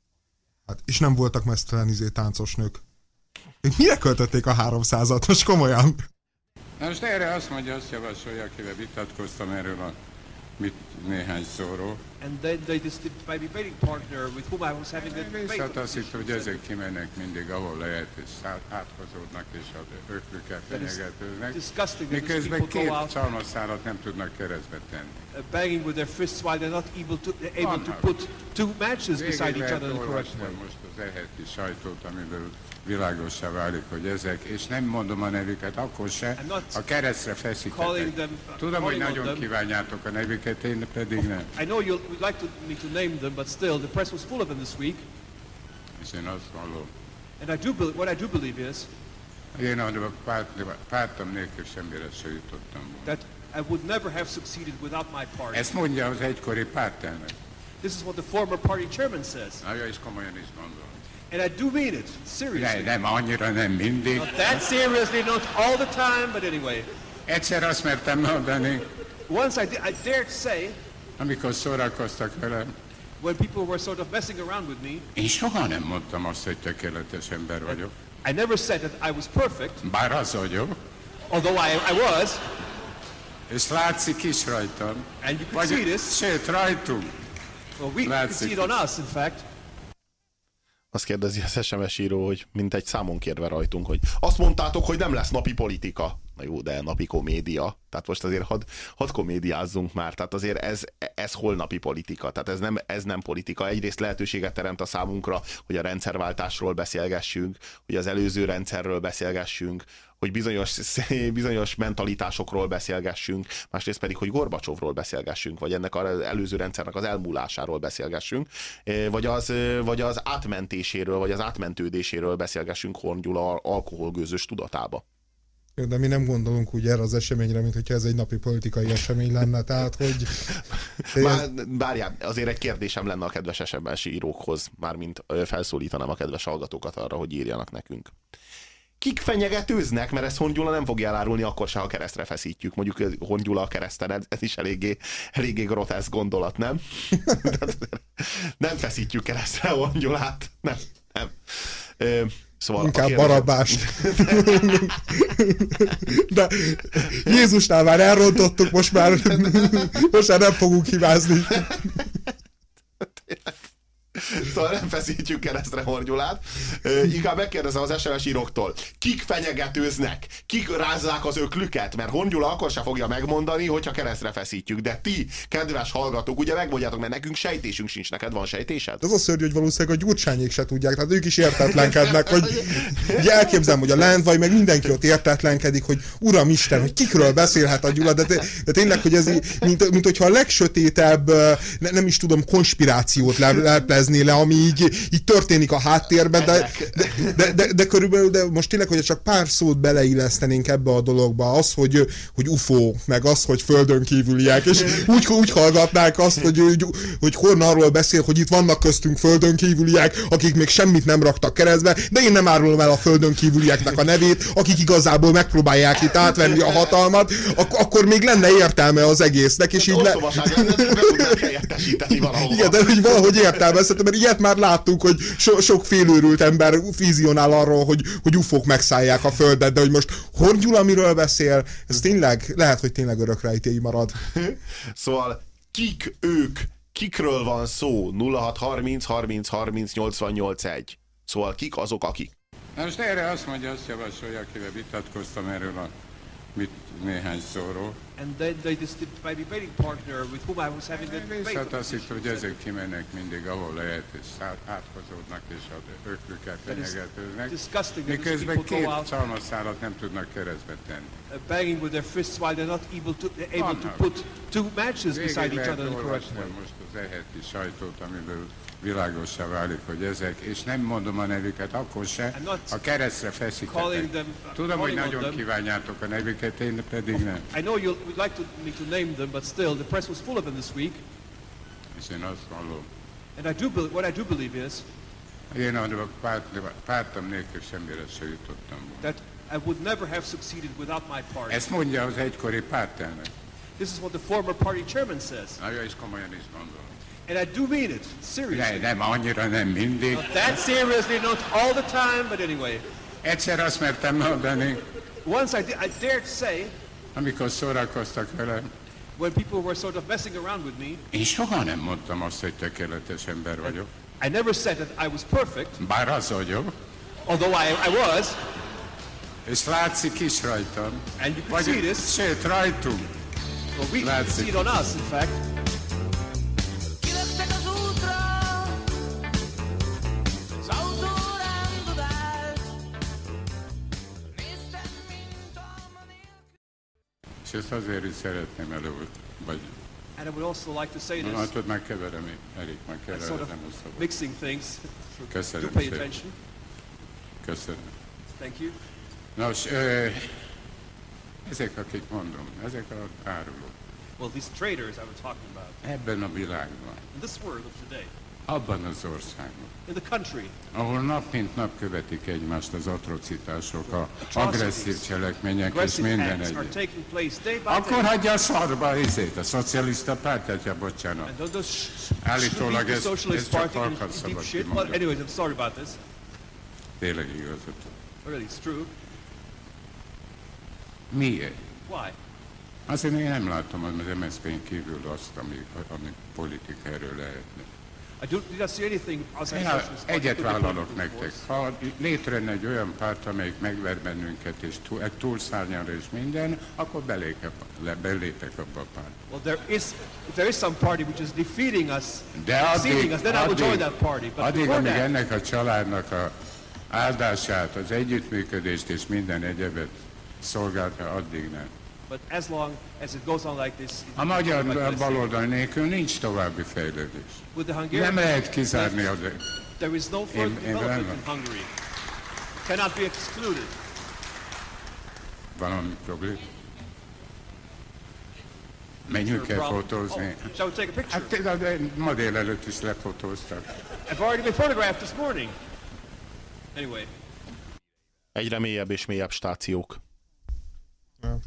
Hát, és nem voltak mesztelen izé táncos nők. Ők mire költötték a 300-at? Most komolyan. Na most erre azt mondja, azt javasolja, akivel vitatkoztam erről a mit, néhány szóról. And then they just my debating partner with whom I was having the debate. Viszont azt hitt, hogy ezek kimennek mindig, ahol lehet, és áthozódnak, és a öklüket fenyegetőznek. Miközben két szalmaszálat nem tudnak keresztbe tenni. uh, banging with their fists while they're not able to able to put two matches beside each other in the correct way. most az eheti sajtót, amiből világosá válik, hogy ezek, és nem mondom a nevüket, akkor se, a keresztre calling feszítettek. them- Tudom, hogy nagyon them. kívánjátok a nevüket, én pedig nem. I know you would like to, me to name them, but still, the press was full of them this week. És én azt mondom, And I do bel what I do believe is én a párt, pártam nélkül semmire se jutottam volna. that I would never have succeeded without my party. Ezt mondja az egykori pártelnök. This is what the former party chairman says. Nagyon is komolyan is gondolom. And I do mean it, seriously. nem, annyira nem mindig. Not that seriously, not all the time, but anyway. Egyszer azt mertem mondani, Once I, I dared say, amikor szórakoztak velem, when people were sort of messing around with me, én soha nem mondtam azt, hogy tökéletes ember vagyok. I never said that I was perfect, Bár az vagyok, although I, I was, és látszik is rajtam. and you can see Vagy, this. sőt, rajtunk. Well, we you can Látszik see it on us, in fact. Azt kérdezi az SMS író, hogy mint egy számon kérve rajtunk, hogy azt mondtátok, hogy nem lesz napi politika. Na jó, de napi komédia. Tehát most azért hadd had komédiázzunk már. Tehát azért ez, ez holnapi politika. Tehát ez nem, ez nem politika. Egyrészt lehetőséget teremt a számunkra, hogy a rendszerváltásról beszélgessünk, hogy az előző rendszerről beszélgessünk, hogy bizonyos, bizonyos mentalitásokról beszélgessünk, másrészt pedig, hogy Gorbacsovról beszélgessünk, vagy ennek az előző rendszernek az elmúlásáról beszélgessünk, eh, vagy az, eh, vagy az átmentéséről, vagy az átmentődéséről beszélgessünk Horn Gyula alkoholgőzös tudatába. De mi nem gondolunk úgy erre az eseményre, mint hogyha ez egy napi politikai esemény lenne, tehát hogy... Már, bárjál, azért egy kérdésem lenne a kedves SMS írókhoz, mármint felszólítanám a kedves hallgatókat arra, hogy írjanak nekünk. Kik fenyegetőznek, mert ezt Hongyula nem fogja elárulni akkor se, ha keresztre feszítjük. Mondjuk Hongyula a kereszten, ez, ez is eléggé, eléggé groteszk gondolat, nem? nem feszítjük keresztre Hongyulát. Nem, nem. Ö, Szóval Inkább barabást. De Jézusnál már elrontottuk, most már, most már nem fogunk hibázni. Szóval nem feszítjük keresztre Horgyulát. Inkább megkérdezem az SMS íróktól, kik fenyegetőznek, kik rázzák az öklüket, mert Horgyula akkor se fogja megmondani, hogyha keresztre feszítjük. De ti, kedves hallgatók, ugye megmondjátok, mert nekünk sejtésünk sincs, neked van sejtésed? Az a szörnyű, hogy valószínűleg a gyurcsányék se tudják, tehát ők is értetlenkednek, hogy ugye elképzelem, hogy a lendvaj, meg mindenki ott értetlenkedik, hogy Uram Isten, hogy kikről beszélhet a Gyula, de, de tényleg, hogy ez így, mint, mint hogyha a legsötétebb, ne, nem is tudom, konspirációt le, leplezné le, ami így, így történik a háttérben, de, de, de, de, de körülbelül, de most tényleg, hogyha csak pár szót beleillesztenénk ebbe a dologba, az, hogy, hogy UFO, meg az, hogy földön kívüliek, és úgy, úgy hallgatnák azt, hogy, hogy, hogy Horn arról beszél, hogy itt vannak köztünk földön kívüliek, akik még semmit nem raktak keresztbe, de én nem árulom el a földön kívülieknek a nevét, akik igazából megpróbálják itt átvenni a hatalmat, ak- akkor még lenne értelme az egésznek, és így le... Valahol. Igen, de hogy valahogy értelmezhetem, mert ilyet már láttunk, hogy so, sok félőrült ember fízionál arról, hogy, hogy ufók megszállják a földet, de hogy most Horn Gyula miről beszél, ez tényleg, lehet, hogy tényleg örökrejtély marad. Szóval kik ők, kikről van szó? 0630 30 30 88 1. Szóval kik azok, akik? Na most erre azt mondja, azt javasolja, akivel vitatkoztam erről a mit, néhány szóról. And then they just did my debating partner with whom I was having the debate. Viszont azt hitt, hogy ezek kimennek mindig, ahol lehet, és át, átkozódnak, és a öklüket fenyegetőznek. Miközben két szalmaszálat nem tudnak keresztbe tenni. uh, banging with their fists while they're not able to able to put two matches beside each other in the correct way. most az eheti sajtót, amiből világosá válik, hogy ezek, és nem mondom a nevüket akkor se, a keresztre them- Tudom, hogy nagyon them. kívánjátok a nevüket, én pedig nem. I know you would like to, me to name them, but still, the press was full of them this week. És én azt mondom, And I do bel what I do believe is én a párt, pártam nélkül semmire se jutottam volna. that I would never have succeeded without my party. Ezt mondja az egykori pártelnök. This is what the former party chairman says. Nagyon is komolyan is gondolom. And I do mean it, De seriously. nem annyira nem mindig. Not that seriously, not all the time, but anyway. Egyszer azt mertem mondani, Once I, di- I dared say, amikor szórakoztak velem, when people were sort of messing around with me, én soha nem mondtam azt, hogy tökéletes ember vagyok. I never said that I was perfect, Bár az vagyok, although I, I was, és látszik is rajtam. and you can see Vagy, this. sőt, rajtunk. Well, we can Látszik. see it on us, in fact. És ezt azért is szeretném elő, vagy And I would also like to say this, ott megkeverem, Erik, sort megkeverem of a szabad. mixing things. So do Köszönöm pay szépen. attention. Köszönöm. Thank you. Nos, ezek, akik mondom, ezek a árulók. Well, these traders I was talking about, Ebben a világban, in this world of today, abban az országban, in the country, ahol nap mint nap követik egymást az atrocitások, a agresszív cselekmények és minden egyéb. Akkor hagyja a szarba a izét, a szocialista pártát, ja, bocsánat. Állítólag ez- ez csak deep szabad kimondani. anyways, I'm sorry about this. Tényleg igazat. Miért? Why? Azért én nem látom az MSZP-n kívül azt, ami, ami politikáról lehetne. Én egyet vállalok nektek. Ha létrejön egy olyan párt, amelyik megver bennünket, és túl, egy túlszárnyal és minden, akkor belépek, le, belépek abba a pártba. Well, there is, if there is some party which is defeating us, De addig, us, then I will join addig, that party. But addig amíg that, ennek a családnak a áldását, az együttműködést és minden egyebet szolgálta, addig nem. But as long as it goes on like this, it A magyar baloldal nélkül nincs további fejlődés. with the Hungarian, Nem lehet kizárni a there is no further development in Hungary. Cannot be excluded. valami problém. Menjünk el fotózni. Oh, shall we take a picture? Hát de- ma délelőtt is lefotóztak. I've already been photographed this morning. Anyway, Egyre mélyebb és mélyebb stációk. Ja.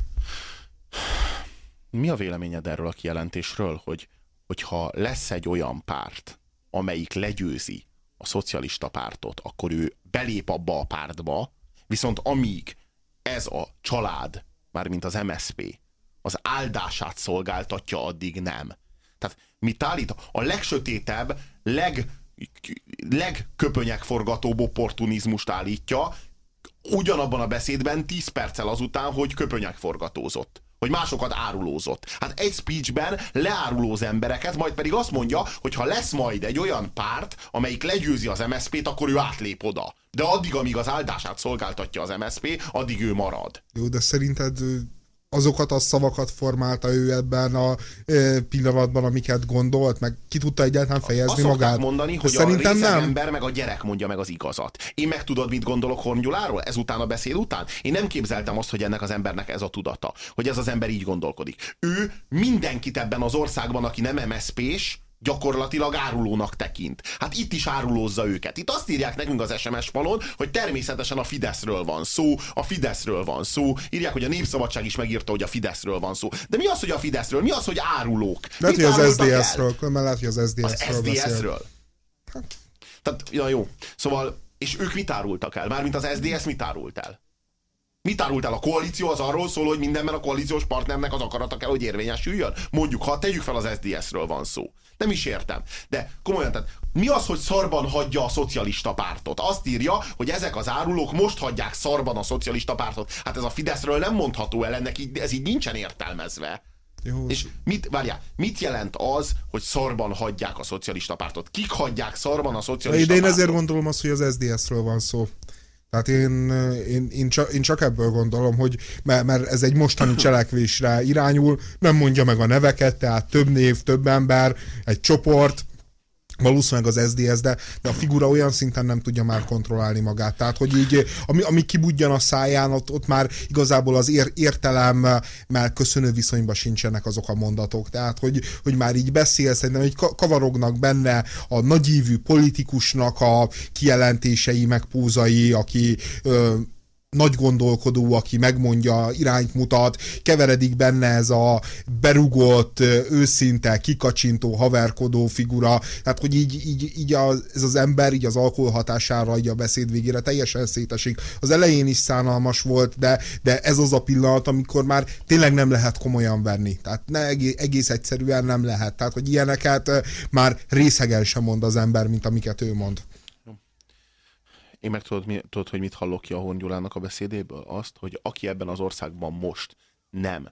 Mi a véleményed erről a kijelentésről, hogy hogyha lesz egy olyan párt, amelyik legyőzi a szocialista pártot, akkor ő belép abba a pártba, viszont amíg ez a család, mármint az MSP, az áldását szolgáltatja, addig nem. Tehát mit állít? A legsötétebb, leg, legköpönyegforgatóbb opportunizmust állítja, ugyanabban a beszédben 10 perccel azután, hogy köpönyegforgatózott hogy másokat árulózott. Hát egy speechben leárulóz embereket, majd pedig azt mondja, hogy ha lesz majd egy olyan párt, amelyik legyőzi az MSZP-t, akkor ő átlép oda. De addig, amíg az áldását szolgáltatja az MSZP, addig ő marad. Jó, de szerinted azokat a szavakat formálta ő ebben a pillanatban, amiket gondolt, meg ki tudta egyáltalán fejezni Azt magát? mondani, hogy a szerintem részeg nem. ember meg a gyerek mondja meg az igazat. Én meg tudod, mit gondolok Horngyuláról? Ezután a beszéd után? Én nem képzeltem azt, hogy ennek az embernek ez a tudata. Hogy ez az ember így gondolkodik. Ő mindenkit ebben az országban, aki nem MSZP-s, gyakorlatilag árulónak tekint. Hát itt is árulózza őket. Itt azt írják nekünk az SMS falon, hogy természetesen a Fideszről van szó, a Fideszről van szó. Írják, hogy a Népszabadság is megírta, hogy a Fideszről van szó. De mi az, hogy a Fideszről? Mi az, hogy árulók? Lehet, Mit hogy az? SDS-ről, különben lehet, hogy az beszél. SDS-ről. Tehát, ja, jó. Szóval, és ők mit árultak el? Mármint az SDS mit árult el? Mit árult el? A koalíció az arról szól, hogy mindenben a koalíciós partnernek az akarata kell, hogy érvényesüljön? Mondjuk, ha tegyük fel az SDS-ről van szó. Nem is értem. De komolyan, tehát mi az, hogy szarban hagyja a szocialista pártot? Azt írja, hogy ezek az árulók most hagyják szarban a szocialista pártot. Hát ez a Fideszről nem mondható el, ennek így, ez így nincsen értelmezve. Jó, És mit, várjál, mit jelent az, hogy szarban hagyják a szocialista pártot? Kik hagyják szarban a szocialista de én pártot? ezért gondolom azt, hogy az SDS-ről van szó. Tehát én, én, én, csak, én csak ebből gondolom, hogy mert, mert ez egy mostani cselekvésre irányul, nem mondja meg a neveket, tehát több név, több ember, egy csoport, valószínűleg az SDS, de, de a figura olyan szinten nem tudja már kontrollálni magát. Tehát, hogy így, ami, ami kibudjan a száján, ott, ott már igazából az ér, értelemmel köszönő viszonyban sincsenek azok a mondatok. Tehát, hogy, hogy már így beszél, szerintem, hogy ka- kavarognak benne a nagyívű politikusnak a kijelentései, meg pózai, aki ö, nagy gondolkodó, aki megmondja, irányt mutat, keveredik benne ez a berugott, őszinte, kikacsintó, haverkodó figura, tehát hogy így, így, így az, ez az ember így az alkohol hatására így a beszéd végére teljesen szétesik. Az elején is szánalmas volt, de, de ez az a pillanat, amikor már tényleg nem lehet komolyan venni. Tehát ne, egész, egyszerűen nem lehet. Tehát, hogy ilyeneket már részegen sem mond az ember, mint amiket ő mond. Én meg tudod, mi, tudod, hogy mit hallok ki a Horn Gyulának a beszédéből? Azt, hogy aki ebben az országban most nem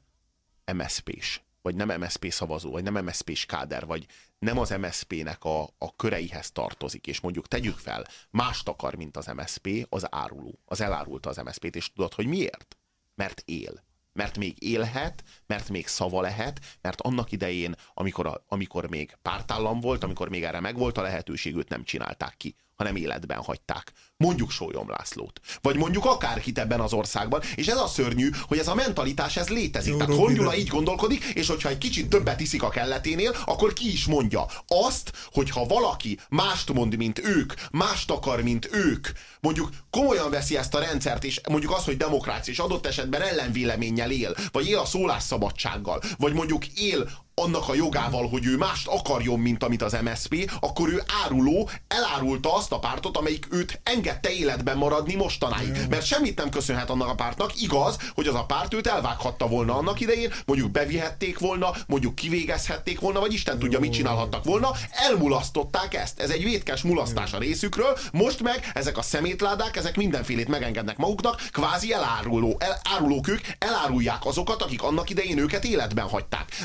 MSZP-s, vagy nem MSZP szavazó, vagy nem MSZP-s káder, vagy nem az MSZP-nek a, a köreihez tartozik, és mondjuk tegyük fel, mást akar, mint az MSZP, az áruló. Az elárulta az MSZP-t, és tudod, hogy miért? Mert él. Mert még élhet, mert még szava lehet, mert annak idején, amikor, a, amikor még pártállam volt, amikor még erre megvolt a lehetőség, őt nem csinálták ki, hanem életben hagyták. Mondjuk Sólyom Lászlót. Vagy mondjuk akárkit ebben az országban. És ez a szörnyű, hogy ez a mentalitás, ez létezik. Jó, Tehát Hongyula így gondolkodik, és hogyha egy kicsit többet iszik a kelleténél, akkor ki is mondja azt, hogy ha valaki mást mond, mint ők, mást akar, mint ők, mondjuk komolyan veszi ezt a rendszert, és mondjuk azt, hogy demokrácia, és adott esetben ellenvéleménnyel él, vagy él a szólásszabadsággal, vagy mondjuk él annak a jogával, hogy ő mást akarjon, mint amit az MSP, akkor ő áruló, elárulta azt a pártot, amelyik őt engedte életben maradni mostanáig. Mert semmit nem köszönhet annak a pártnak. Igaz, hogy az a párt őt elvághatta volna annak idején, mondjuk bevihették volna, mondjuk kivégezhették volna, vagy Isten tudja, mit csinálhattak volna. Elmulasztották ezt. Ez egy vétkes mulasztás a részükről. Most meg ezek a szemétládák, ezek mindenfélét megengednek maguknak, kvázi eláruló, elárulók ők, elárulják azokat, akik annak idején őket életben hagyták.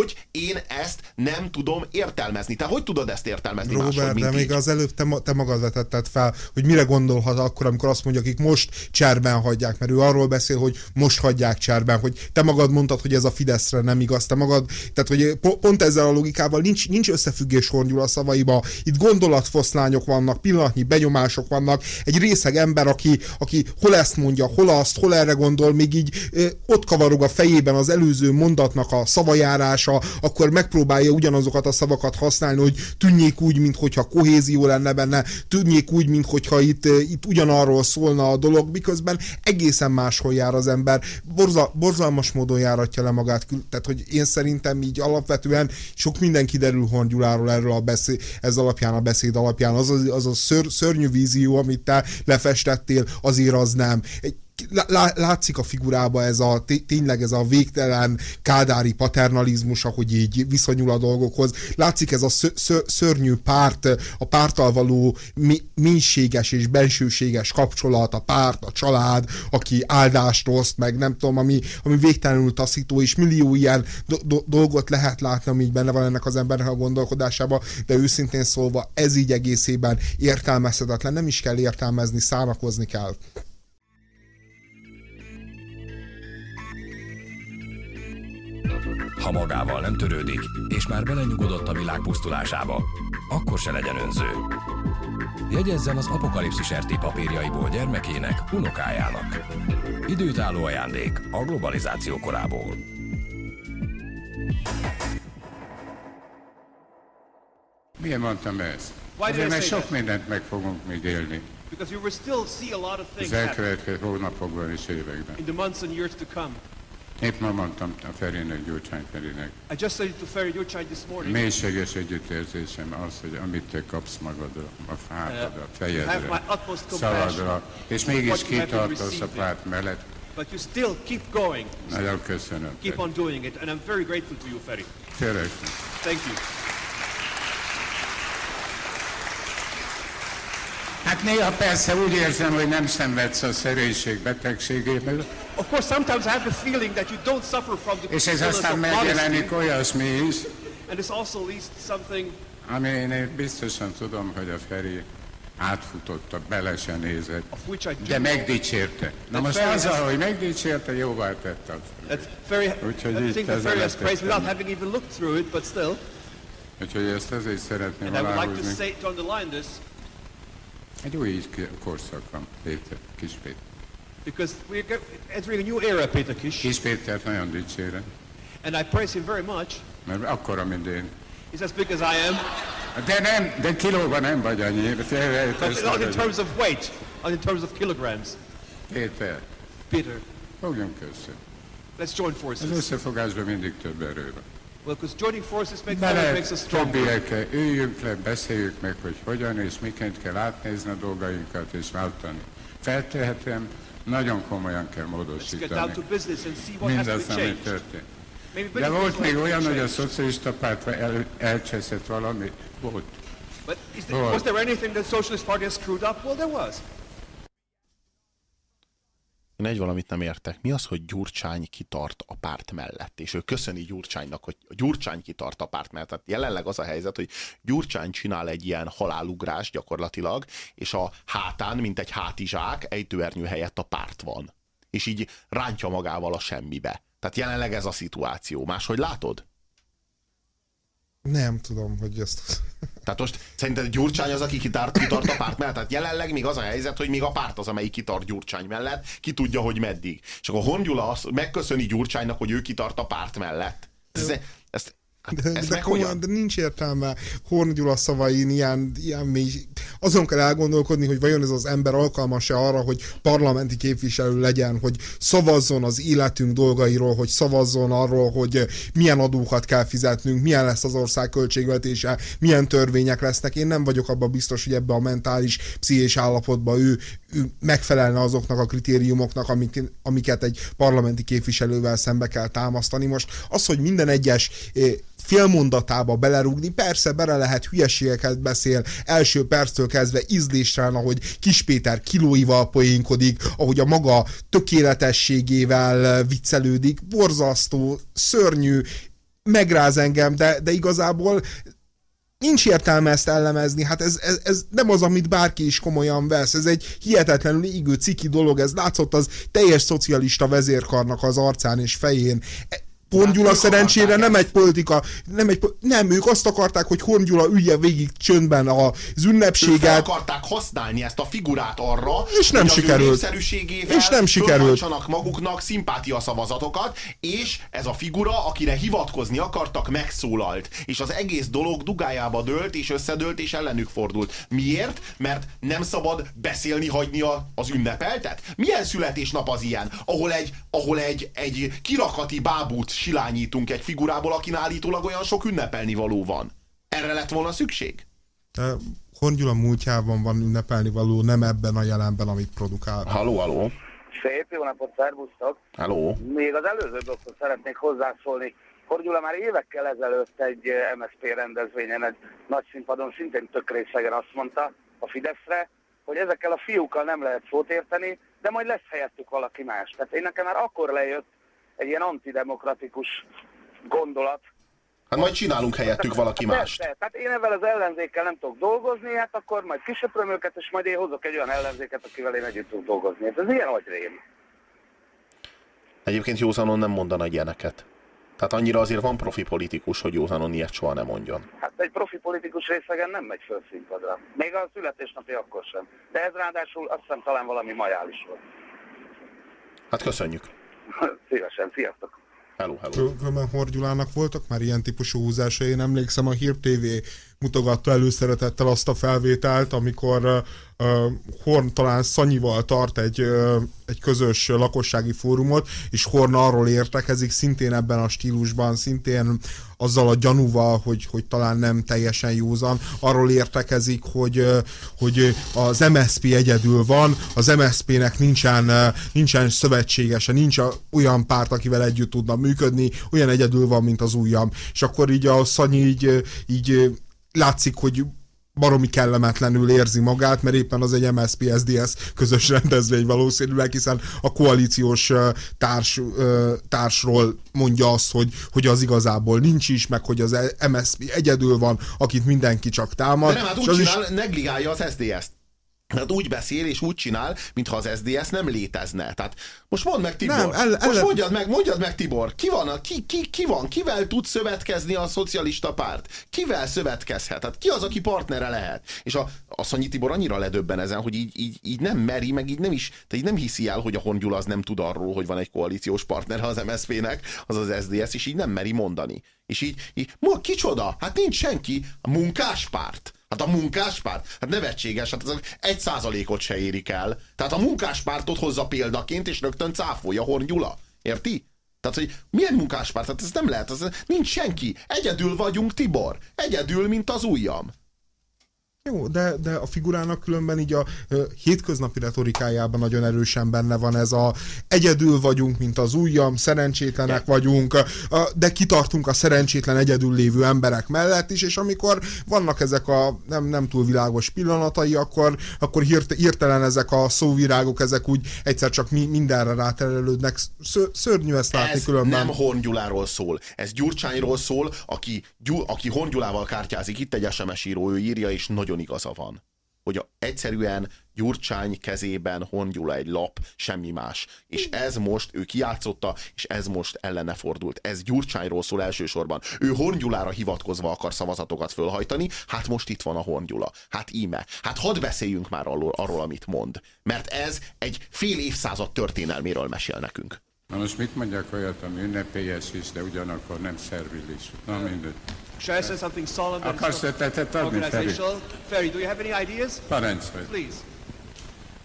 Máshogy én ezt nem tudom értelmezni. Te hogy tudod ezt értelmezni máshogy, Robert, mint de még így? az előbb te, te magad vetetted fel, hogy mire gondolhat akkor, amikor azt mondja, akik most cserben hagyják, mert ő arról beszél, hogy most hagyják cserben, hogy te magad mondtad, hogy ez a Fideszre nem igaz, te magad, tehát hogy po- pont ezzel a logikával nincs, nincs összefüggés hornyul a szavaiba, itt gondolatfoszlányok vannak, pillanatnyi benyomások vannak, egy részeg ember, aki, aki hol ezt mondja, hol azt, hol erre gondol, még így ö, ott kavarog a fejében az előző mondatnak a szavajárása, akkor megpróbálja ugyanazokat a szavakat használni, hogy tűnjék úgy, mintha kohézió lenne benne, tűnjék úgy, mintha itt, ö, itt ugyanarról szólna a dolog, miközben egészen máshol jár az ember, Borza, borzalmas módon járatja le magát, tehát hogy én szerintem így alapvetően sok minden kiderül Horn Gyuláról erről a beszéd, ez alapján, a beszéd alapján, az az, az a ször, szörnyű vízió, amit te lefestettél, azért az nem. Egy, lá- lá- látszik a figurába ez a té- tényleg ez a végtelen kádári paternalizmus, ahogy így viszonyul a dolgokhoz. Látszik ez a szö- szö- szörnyű párt, a párttal való mi- mélységes és bensőséges kapcsolat, a párt, a család, aki áldást oszt, meg nem tudom, ami, ami végtelenül taszító, és millió ilyen do- do- dolgot lehet látni, ami így benne van ennek az embernek a gondolkodásába, de őszintén szólva ez így egészében értelmezhetetlen, nem is kell értelmezni, szánakozni kell. Ha magával nem törődik, és már belenyugodott a világ pusztulásába, akkor se legyen önző. Jegyezzen az apokalipszis RT papírjaiból gyermekének, unokájának. Időtálló ajándék a globalizáció korából. Miért mondtam ezt? Azért, mert sok mindent meg fogunk még élni. Az elkövetkező hónapokban és években. Épp ma mondtam a Ferinek, Gyurcsány Ferinek. I just said to Ferry Gyurcsány this morning. Mélységes együttérzésem az, hogy amit te kapsz magadra, a hátadra, a Uh, fejedre, szavadra, és mégis kitartasz a párt mellett. But you still keep going. Nagyon köszönöm. Keep on doing it. And I'm very grateful to you, Ferry. Tényleg. Thank you. Hát néha persze úgy érzem, hogy nem szenvedsz a szerénység betegségéből, Of course, sometimes I have the feeling that you don't suffer from the és ez aztán megjelenik olyasmi is, And this also leads to something ami én biztosan tudom, hogy a Feri átfutotta, bele se nézett, de megdicsérte. Na most azzal, has- hogy megdicsérte, jóvá tette. Ferry, Úgyhogy I így think that ezzel. Úgyhogy ezt azért szeretném aláhúzni. say, to underline this, Egy új korszak van, Péter, Kis Péter. because we're entering a new era, Peter Kish, Kis Pétert nagyon dicsérem, and I praise him very much. mert akkora, mint én. He's as big as I am, De nem, de kilóban nem vagy annyi. but not in terms of weight, not in terms of kilograms. Péter, Peter, fogjunk össze. let's join Az forces. összefogásban mindig több erő van. Well, because joining forces makes, Bele többiekkel üljünk le, beszéljük meg, hogy hogyan és miként kell átnézni a dolgainkat és váltani. Feltehetem, nagyon komolyan kell módosítani mindazt, ami történt. De volt még olyan, hogy a szocialista párt el, elcseszett valami? Volt. But is there, was there anything that Socialist Party has screwed up? Well, there was. Én egy valamit nem értek. Mi az, hogy Gyurcsány kitart a párt mellett? És ő köszöni Gyurcsánynak, hogy Gyurcsány kitart a párt mellett. Tehát jelenleg az a helyzet, hogy Gyurcsány csinál egy ilyen halálugrás gyakorlatilag, és a hátán, mint egy hátizsák, ejtőernyő helyett a párt van. És így rántja magával a semmibe. Tehát jelenleg ez a szituáció. Máshogy látod? Nem tudom, hogy ezt... Tehát most szerinted Gyurcsány az, aki kitart, kitart a párt mellett? Tehát jelenleg még az a helyzet, hogy még a párt az, amelyik kitart Gyurcsány mellett, ki tudja, hogy meddig. És akkor Hongyula azt megköszöni Gyurcsánynak, hogy ő kitart a párt mellett. Ez, ezt, De, Ez de, meg komolyan, hogyan? de nincs értelme Horn Gyula szavain ilyen, ilyen mély... Azon kell elgondolkodni, hogy vajon ez az ember alkalmas-e arra, hogy parlamenti képviselő legyen, hogy szavazzon az életünk dolgairól, hogy szavazzon arról, hogy milyen adókat kell fizetnünk, milyen lesz az ország költségvetése, milyen törvények lesznek. Én nem vagyok abban biztos, hogy ebbe a mentális, pszichés állapotba ő, ő megfelelne azoknak a kritériumoknak, amik, amiket egy parlamenti képviselővel szembe kell támasztani. Most az, hogy minden egyes eh, félmondatába belerúgni, persze bele lehet hülyeségeket beszél, első perctől kezdve ízléstelen, ahogy Kis Péter kilóival poénkodik, ahogy a maga tökéletességével viccelődik, borzasztó, szörnyű, megráz engem, de, de igazából nincs értelme ezt ellemezni, hát ez, ez, ez nem az, amit bárki is komolyan vesz, ez egy hihetetlenül égő ciki dolog, ez látszott az teljes szocialista vezérkarnak az arcán és fején. Horn Gyula ők szerencsére nem egy politika, nem egy, nem, ők azt akarták, hogy Horn Gyula ülje végig csöndben az Ők ünnepséget, akarták használni ezt a figurát arra, És nem hogy az sikerült. népszerűségével És nem sikerült. maguknak szimpátia szavazatokat, és ez a figura, akire hivatkozni akartak, megszólalt. És az egész dolog dugájába dőlt, és összedőlt, és ellenük fordult. Miért? Mert nem szabad beszélni hagyni a, az ünnepeltet? Milyen születésnap az ilyen, ahol egy, ahol egy, egy kirakati bábút silányítunk egy figurából, akin állítólag olyan sok ünnepelni való van? Erre lett volna szükség? de Horn Gyula múltjában van ünnepelni való, nem ebben a jelenben, amit produkál. Haló, haló. Szép jó napot, szervusztok! Haló. Még az előző dologhoz szeretnék hozzászólni. Hor Gyula már évekkel ezelőtt egy MSZP rendezvényen, egy nagy színpadon szintén tök részegen azt mondta a Fideszre, hogy ezekkel a fiúkkal nem lehet szót érteni, de majd lesz helyettük valaki más. Tehát én nekem már akkor lejött egy ilyen antidemokratikus gondolat. Hát majd csinálunk helyettük valaki mást. Tehát én ezzel az ellenzékkel nem tudok dolgozni, hát akkor majd kisöpröm őket, és majd én hozok egy olyan ellenzéket, akivel én együtt tudok dolgozni. Hát ez ilyen agyrém. Egyébként Józanon nem mondana ilyeneket. Tehát annyira azért van profi politikus, hogy Józanon ilyet soha nem mondjon. Hát egy profi politikus részegen nem megy föl színpadra. Még a születésnapi akkor sem. De ez ráadásul azt hiszem talán valami majális volt. Hát köszönjük. Szívesen, sziasztok! Hello, hello. Kül- Különben Horn Gyulának voltak már ilyen típusú húzásai. Én emlékszem, a Hír TV mutogatta előszeretettel azt a felvételt, amikor uh, uh, Horn talán Szanyival tart egy, uh, egy közös lakossági fórumot, és Horn arról értekezik, szintén ebben a stílusban, szintén azzal a gyanúval, hogy, hogy talán nem teljesen józan, arról értekezik, hogy, hogy az MSP egyedül van, az MSP-nek nincsen, nincsen szövetségese, nincs olyan párt, akivel együtt tudna működni, olyan egyedül van, mint az ujjam. És akkor így a Szanyi így, így látszik, hogy baromi kellemetlenül érzi magát, mert éppen az egy MSZP-SZDSZ közös rendezvény valószínűleg, hiszen a koalíciós társ, társról mondja azt, hogy, hogy az igazából nincs is, meg hogy az MSZP egyedül van, akit mindenki csak támad. De nem, hát és úgy az is- csinál, negligálja az SZDSZ-t. Hát úgy beszél és úgy csinál, mintha az SZDSZ nem létezne. Tehát most mondd meg, Tibor. Nem, el- most ellen- mondjad meg, mondjad meg, Tibor. Ki van, a, ki, ki, ki van, kivel tud szövetkezni a szocialista párt? Kivel szövetkezhet? Hát ki az, aki partnere lehet? És a, a Szanyi Tibor annyira ledöbben ezen, hogy így, így, így nem meri, meg így nem is, tehát így nem hiszi el, hogy a Horn Gyula az nem tud arról, hogy van egy koalíciós partnere az MSZP-nek, az az SZDSZ, és így nem meri mondani. És így, így mo, kicsoda? Hát nincs senki. A munkáspárt. Hát a munkáspárt? Hát nevetséges, hát azok egy százalékot se érik el. Tehát a munkáspártot hozza példaként, és rögtön cáfolja Horn Gyula. Érti? Tehát, hogy milyen munkáspárt? Hát ez nem lehet, ez, nincs senki. Egyedül vagyunk, Tibor. Egyedül, mint az ujjam. Jó, de, de a figurának különben így a ö, hétköznapi retorikájában nagyon erősen benne van ez a egyedül vagyunk, mint az ujjam, szerencsétlenek vagyunk, ö, de kitartunk a szerencsétlen egyedül lévő emberek mellett is, és amikor vannak ezek a nem, nem túl világos pillanatai, akkor, akkor hirt, hirtelen ezek a szóvirágok, ezek úgy egyszer csak mi, mindenre ráterelődnek. Ször, szörnyű ezt látni Ez különben. nem Horn Gyuláról szól. Ez Gyurcsányról szól, aki, Gyú, aki Horn Gyulával kártyázik. Itt egy SMS író, ő írja, és nagyon igaza van. Hogy egyszerűen Gyurcsány kezében Horn Gyula egy lap, semmi más. És ez most, ő kiátszotta, és ez most ellene fordult. Ez Gyurcsányról szól elsősorban. Ő Horn Gyulára hivatkozva akar szavazatokat fölhajtani, hát most itt van a Horn Gyula. Hát íme. Hát hadd beszéljünk már arról, arról amit mond. Mert ez egy fél évszázad történelméről mesél nekünk. Na most mit mondjak olyat, ami ünnepélyes is, de ugyanakkor nem szervilis. Na mindegy. Shall I say something solemn and Akarsz ötletet adni, Feri? organizational? Ferry, do you have any ideas? Parancsolj! Please.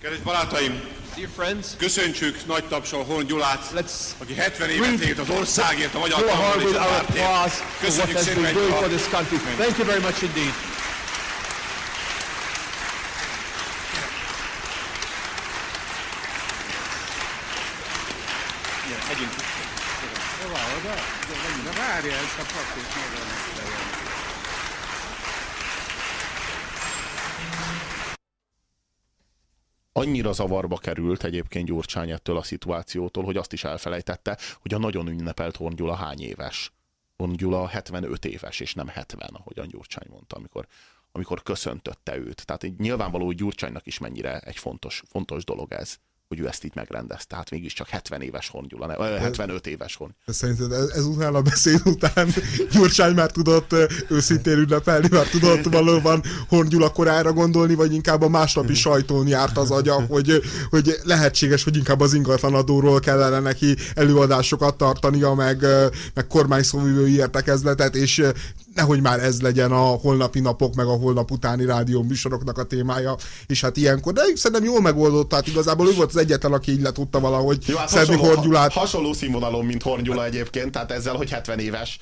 Kedves barátaim, Dear friends, köszöntsük nagy tapsol Horn Gyulát, let's aki 70 évet élt az országért, a magyar Köszönjük szépen. Thank you very much indeed. Megyünk. Hova, oda? De menjünk, na várja, ezt a papírt legyen. annyira zavarba került egyébként Gyurcsány ettől a szituációtól, hogy azt is elfelejtette, hogy a nagyon ünnepelt Horn Gyula hány éves. Horn Gyula 75 éves, és nem 70, ahogyan Gyurcsány mondta, amikor, amikor köszöntötte őt. Tehát nyilvánvaló, hogy Gyurcsánynak is mennyire egy fontos, fontos dolog ez, hogy ő ezt így megrendezte. Tehát mégiscsak 70 éves Horn Gyula, ne, ö, 75 éves Horn. De szerinted ez, ezután a beszéd után Gyurcsány már tudott őszintén ünnepelni, már tudott valóban Horn Gyula korára gondolni, vagy inkább a másnapi sajtón járt az agya, hogy, hogy lehetséges, hogy inkább az ingatlanadóról kellene neki előadásokat tartania, meg, meg kormányszóvivői értekezletet, és nehogy már ez legyen a holnapi napok, meg a holnap utáni rádió műsoroknak a témája, és hát ilyenkor, de szerintem jól megoldott, tehát igazából ő volt az egyetlen, aki így le tudta valahogy Jó, hát szedni hasonló, Horn Gyulát. hasonló színvonalon, mint Horn Gyula egyébként, tehát ezzel, hogy 70 éves.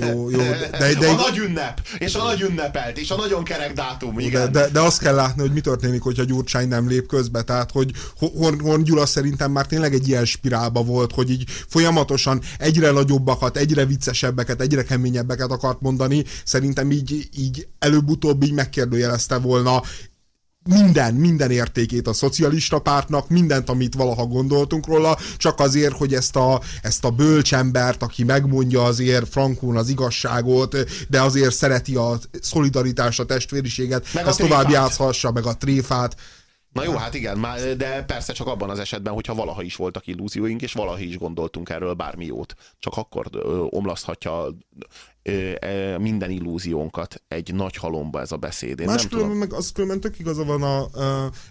Jó, jó, de- de- de- a nagy ünnep, és a nagy ünnepelt, és a nagyon kerek dátum, De, igen. de, de azt kell látni, hogy mi történik, hogyha Gyurcsány nem lép közbe. Tehát, hogy Horn, Horn Gyula szerintem már tényleg egy ilyen spirálba volt, hogy így folyamatosan egyre nagyobbakat, egyre viccesebbeket, egyre keményebbeket akart mondani. Szerintem így, így előbb-utóbb így megkérdőjelezte volna minden, minden értékét a szocialista pártnak, mindent, amit valaha gondoltunk róla, csak azért, hogy ezt a, ezt a bölcsembert, aki megmondja azért frankón az igazságot, de azért szereti a szolidaritást, a testvériséget, Meg a ezt tovább tréfát. játszhassa, meg a tréfát. Na jó, hát igen, de persze csak abban az esetben, hogyha valaha is voltak illúzióink, és valaha is gondoltunk erről bármi jót. Csak akkor ö, omlaszthatja ö, ö, minden illúziónkat egy nagy halomba ez a beszéd. Én nem Máskülönben tudom. meg az különben tök igaza van a,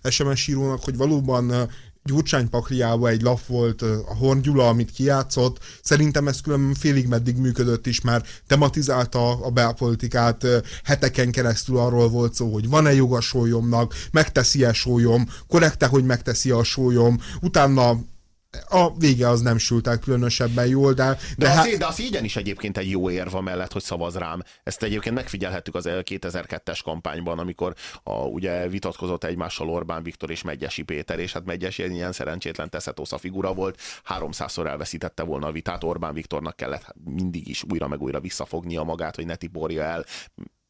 a SMS írónak, hogy valóban Gyurcsány pakliába egy lap volt a Horn Gyula, amit kijátszott. Szerintem ez különben félig meddig működött is, már tematizálta a belpolitikát, heteken keresztül arról volt szó, hogy van-e jog a sólyomnak, megteszi-e sólyom, korrekte, hogy megteszi a sólyom, utána a vége az nem sült el különösebben jól, de, De, de, az, hát, de az ígyen is egyébként egy jó érv mellett, hogy szavaz rám. Ezt egyébként megfigyelhettük az 2002-es kampányban, amikor a, ugye vitatkozott egymással Orbán Viktor és Megyesi Péter, és hát Megyesi egy ilyen szerencsétlen teszetosza figura volt, 300-szor elveszítette volna a vitát, Orbán Viktornak kellett mindig is újra meg újra visszafognia magát, hogy ne tiporja el,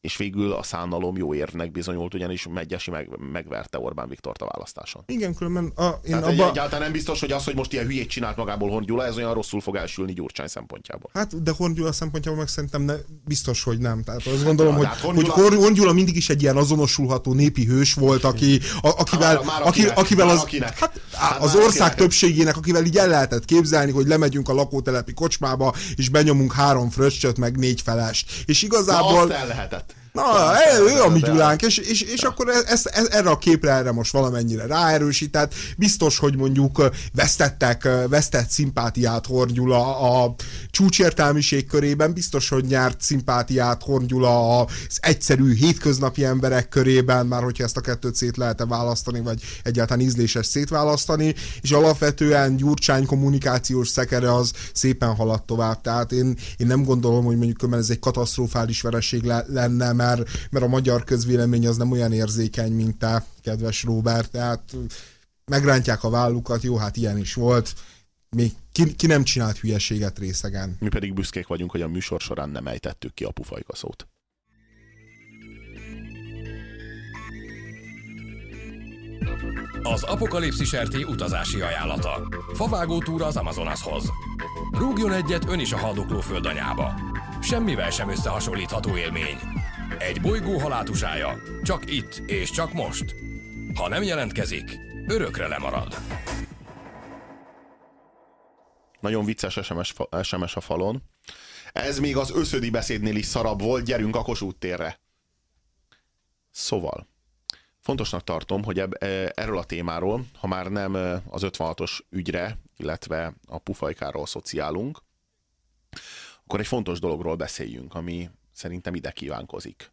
és végül a szánalom jó érvnek bizonyult, ugyanis Megyesi meg, megverte Orbán Viktort a választáson. igen, különben a, én Tehát abba... egyáltalán nem biztos, hogy az, hogy most ilyen hülyét csinált magából Horn Gyula, ez olyan rosszul fog elsülni Gyurcsány szempontjából. Hát, de Horn Gyula szempontjából meg szerintem ne, biztos, hogy nem. Tehát azt gondolom, Ja, hogy, hát Horn hogy Horn, Horn Gyula mindig is egy ilyen azonosulható népi hős volt, aki, a, akivel, Már- már aki, akinek, akivel már az, akinek. hát, Hát az ország akinek. többségének, akivel így el lehetett képzelni, hogy lemegyünk a lakótelepi kocsmába, és benyomunk három fröccsöt, meg négy felest. És Na, igazából... azt el lehetett. Na, ő, ő a mi Gyulánk, és, és, és akkor ez, ez, ez, erre a képre erre most valamennyire ráerősített. Biztos, hogy mondjuk vesztettek, vesztett szimpátiát Horn Gyula a csúcsértelmiség körében, biztos, hogy nyert szimpátiát Horn Gyula az egyszerű hétköznapi emberek körében, már hogyha ezt a kettőt szét lehet-e választani, vagy egyáltalán ízléses szétválasztani, és alapvetően Gyurcsány kommunikációs szekere az szépen haladt tovább. Tehát én, én nem gondolom, hogy mondjuk ez egy katasztrofális vereség le, lenne, mert, mert a magyar közvélemény az nem olyan érzékeny, mint te, kedves Robert, tehát megrántják a vállukat, jó, hát ilyen is volt. Még ki, ki nem csinált hülyeséget részegen. Mi pedig büszkék vagyunk, hogy a műsor során nem ejtettük ki a pufajka szót. Az Apokalipszis RT utazási ajánlata. Favágó túra az Amazonashoz. Rúgjon egyet ön is a haldokló földanyába. Semmivel sem összehasonlítható élmény. Egy bolygó halátusája. Csak itt és csak most. Ha nem jelentkezik, örökre lemarad. Nagyon vicces SMS, SMS a falon. Ez még az összödi beszédnél is szarabb volt, gyerünk a Kossuth térre. Szóval, fontosnak tartom, hogy eb, e, erről a témáról, ha már nem e, az 56-os ügyre, illetve a pufajkáról szociálunk, akkor egy fontos dologról beszéljünk, ami szerintem ide kívánkozik.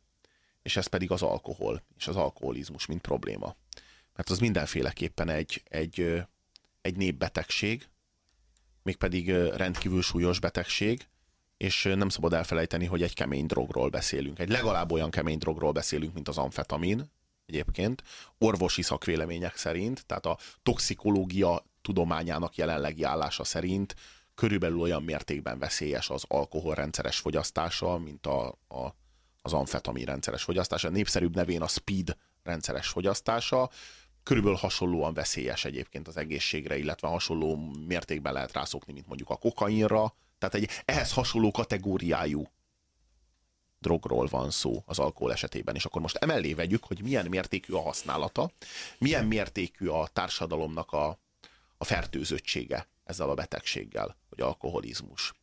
És ez pedig az alkohol, és az alkoholizmus, mint probléma. Mert az mindenféleképpen egy, egy, egy népbetegség, mégpedig rendkívül súlyos betegség, és nem szabad elfelejteni, hogy egy kemény drogról beszélünk. Egy legalább olyan kemény drogról beszélünk, mint az amfetamin, egyébként, orvosi szakvélemények szerint, tehát a toxikológia tudományának jelenlegi állása szerint körülbelül olyan mértékben veszélyes az alkohol rendszeres fogyasztása, mint a, a, az amfetamin rendszeres fogyasztása. Népszerűbb nevén a speed rendszeres fogyasztása. Körülbelül hasonlóan veszélyes egyébként az egészségre, illetve hasonló mértékben lehet rászokni, mint mondjuk a kokainra. Tehát egy ehhez hasonló kategóriájú drogról van szó az alkohol esetében. És akkor most emellé vegyük, hogy milyen mértékű a használata, milyen mértékű a társadalomnak a, a fertőzöttsége ezzel a betegséggel, hogy alkoholizmus.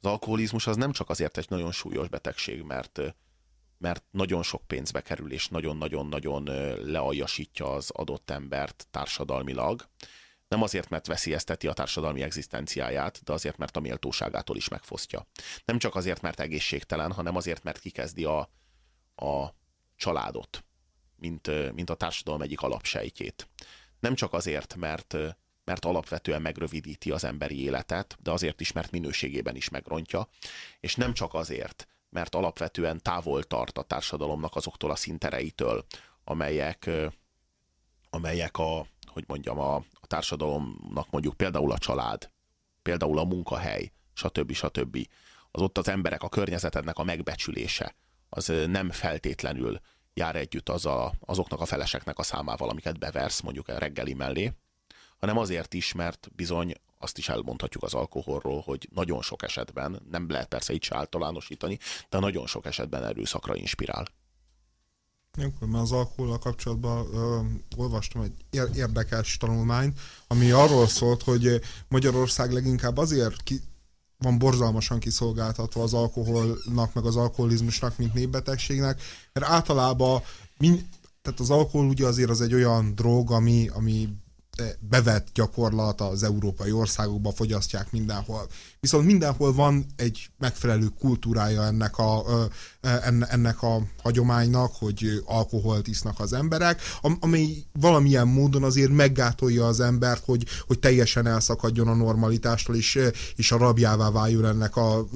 Az alkoholizmus az nem csak azért egy nagyon súlyos betegség, mert mert nagyon sok pénzbe kerül, és nagyon-nagyon-nagyon lealjasítja az adott embert társadalmilag. Nem azért, mert veszélyezteti a társadalmi egzisztenciáját, de azért, mert a méltóságától is megfosztja. Nem csak azért, mert egészségtelen, hanem azért, mert kikezdi a, a családot, mint, mint a társadalom egyik alapsejtjét. Nem csak azért, mert, mert alapvetően megrövidíti az emberi életet, de azért is, mert minőségében is megrontja, és nem csak azért, mert alapvetően távol tart a társadalomnak azoktól a szintereitől, amelyek, amelyek a, hogy mondjam, a, a társadalomnak mondjuk például a család, például a munkahely, stb. stb. Az ott az emberek, a környezetednek a megbecsülése, az nem feltétlenül jár együtt az a, azoknak a feleseknek a számával, amiket beversz mondjuk a reggeli mellé, hanem azért is, mert bizony azt is elmondhatjuk az alkoholról, hogy nagyon sok esetben, nem lehet persze így se általánosítani, de nagyon sok esetben erőszakra inspirál. Akkor már az alkohollal kapcsolatban ö, olvastam egy ér- érdekes tanulmányt, ami arról szólt, hogy Magyarország leginkább azért ki, van borzalmasan kiszolgáltatva az alkoholnak, meg az alkoholizmusnak, mint népbetegségnek, mert általában min, tehát az alkohol ugye azért az egy olyan drog, ami, ami bevett gyakorlat az európai országokban fogyasztják mindenhol. Viszont mindenhol van egy megfelelő kultúrája ennek a, ennek a hagyománynak, hogy alkoholt isznak az emberek, amely valamilyen módon azért meggátolja az embert, hogy, hogy teljesen elszakadjon a normalitástól, és, és a rabjává váljon ennek a,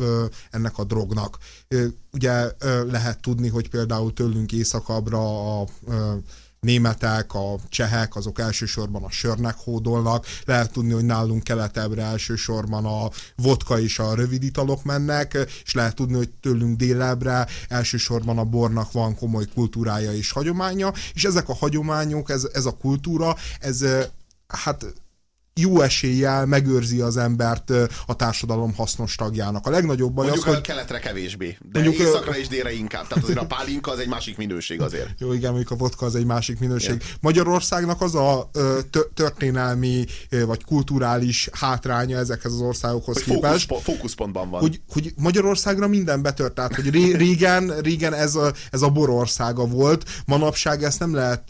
ennek a drognak. Ugye lehet tudni, hogy például tőlünk északabbra a németek, a csehek, azok elsősorban a sörnek hódolnak, lehet tudni, hogy nálunk keletebbre elsősorban a vodka és a rövid italok mennek, és lehet tudni, hogy tőlünk délebre elsősorban a bornak van komoly kultúrája és hagyománya, és ezek a hagyományok, ez, ez a kultúra, ez hát jó eséllyel megőrzi az embert a társadalom hasznos tagjának. A legnagyobb baj Mondjuk az, a hogy... keletre kevésbé, de Mondjuk, északra és délre inkább. Tehát azért a pálinka az egy másik minőség azért. Jó, igen, mondjuk a vodka az egy másik minőség. Igen. Magyarországnak az a történelmi vagy kulturális hátránya ezekhez az országokhoz Hogy képest, fókuszpo- fókuszpontban van. hogy, hogy Magyarországra minden betört. Tehát, hogy ré, régen, régen ez, a, ez a borországa volt, manapság ezt nem lehet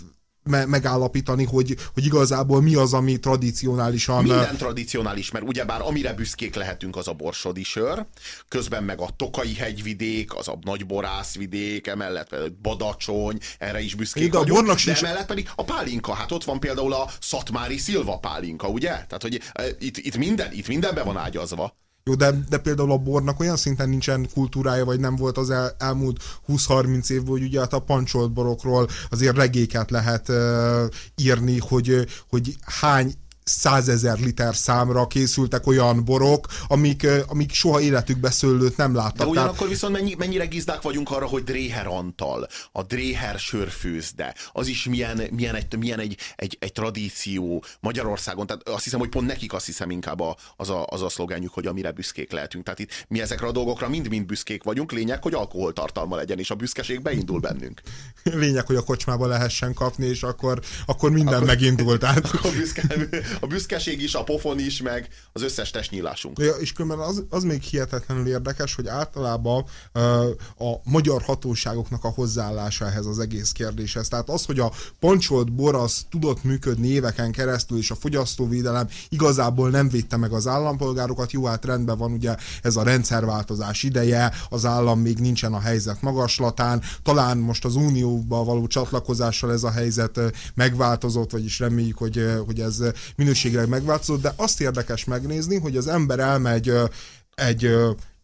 me- megállapítani, hogy, hogy igazából mi az, ami tradicionálisan... Minden tradicionális, mert ugyebár amire büszkék lehetünk, az a borsodi sör, közben meg a Tokai hegyvidék, az a nagyborászvidék, emellett pedig Badacsony, erre is büszkék De a vagyunk, bornak de sincs- emellett pedig a pálinka, hát ott van például a Szatmári Szilva pálinka, ugye? Tehát, hogy e, itt, itt, minden, itt mindenbe van ágyazva. Jó, de, de például a bornak olyan szinten nincsen kultúrája, vagy nem volt az el, elmúlt 20-30 évből, hogy ugye hát a pancsolt borokról azért regéket lehet uh, írni, hogy, hogy hány százezer liter számra készültek olyan borok, amik, amik soha életükbe szőlőt nem De láttak. Tehát, ugyanakkor viszont mennyi, mennyire gizdák vagyunk arra, hogy Dréher Antal, a Dréher sörfőzde, az is milyen, milyen, egy, milyen egy, egy, egy tradíció Magyarországon. Tehát azt hiszem, hogy pont nekik azt hiszem inkább a, az, a, az a szlogenjük, hogy amire büszkék lehetünk. Tehát itt mi ezekre a dolgokra mind-mind büszkék vagyunk, lényeg, hogy alkoholtartalma legyen, és a büszkeség beindul bennünk. lényeg, hogy a kocsmába lehessen kapni, és akkor, akkor minden akkor, megindult. Tehát, Akkor, büszke, A büszkeség is, a pofon is, meg az összes testnyílásunk. Ja, és különben az, az még hihetetlenül érdekes, hogy általában a magyar hatóságoknak a hozzáállása ehhez az egész kérdéshez. Tehát az, hogy a pancsolt bor az tudott működni éveken keresztül, és a fogyasztóvédelem igazából nem védte meg az állampolgárokat, jó, hát rendben van ugye ez a rendszerváltozás ideje, az állam még nincsen a helyzet magaslatán, talán most az unióba való csatlakozással ez a helyzet megváltozott, vagyis reméljük, hogy, hogy ez ö, minőségileg megváltozott, de azt érdekes megnézni, hogy az ember elmegy egy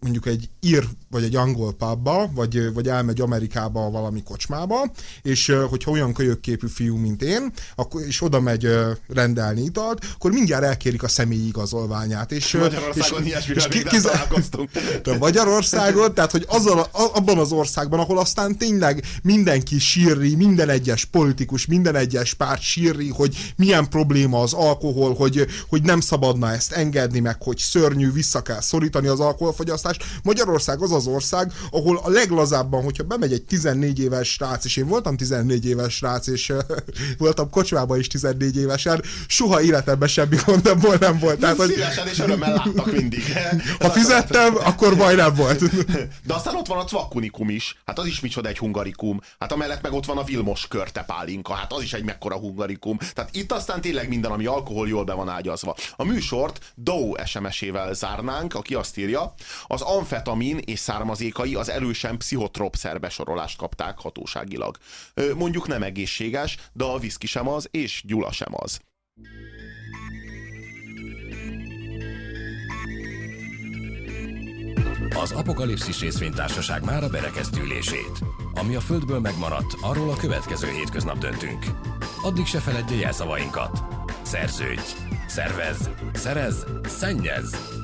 mondjuk egy ír vagy egy angol pubba, vagy, vagy elmegy Amerikába valami kocsmába, és hogyha olyan kölyökképű fiú, mint én, akkor, és oda megy rendelni italt, akkor mindjárt elkérik a személyi igazolványát. És, Magyarországon és, kiz- találkoztunk. de Magyarországon, tehát hogy azzal, a- abban az országban, ahol aztán tényleg mindenki sírri, minden egyes politikus, minden egyes párt sírri, hogy milyen probléma az alkohol, hogy, hogy nem szabadna ezt engedni, meg hogy szörnyű, vissza kell szorítani az alkoholfogyasztást. Magyarország az az ország, ahol a leglazábban, hogyha bemegy egy 14 éves srác, és én voltam 14 éves srác, és voltam kocsmában is 14 évesen, soha életemben semmi gondomból nem volt. Tehát, hogy Szívesen és örömmel láttak mindig. ha fizettem, akkor baj nem volt. De aztán ott van a cvakkunikum is. Hát az is micsoda egy hungarikum. Hát amellett meg ott van a Vilmos körte pálinka. Hát az is egy mekkora hungarikum. Tehát itt aztán tényleg minden, ami alkohol jól be van ágyazva. A műsort Dow SMS-ével zárnánk, aki azt írja, az amfetamin és származékai az erősen pszichotrop szerbesorolást kapták hatóságilag. Mondjuk nem egészséges, de a viszki sem az, és gyula sem az. Az Apokalipszis részvénytársaság már a berekeztülését. Ami a Földből megmaradt, arról a következő hétköznap döntünk. Addig se feledje jelszavainkat. Szerződj! Szervez! Szerez! Szennyez!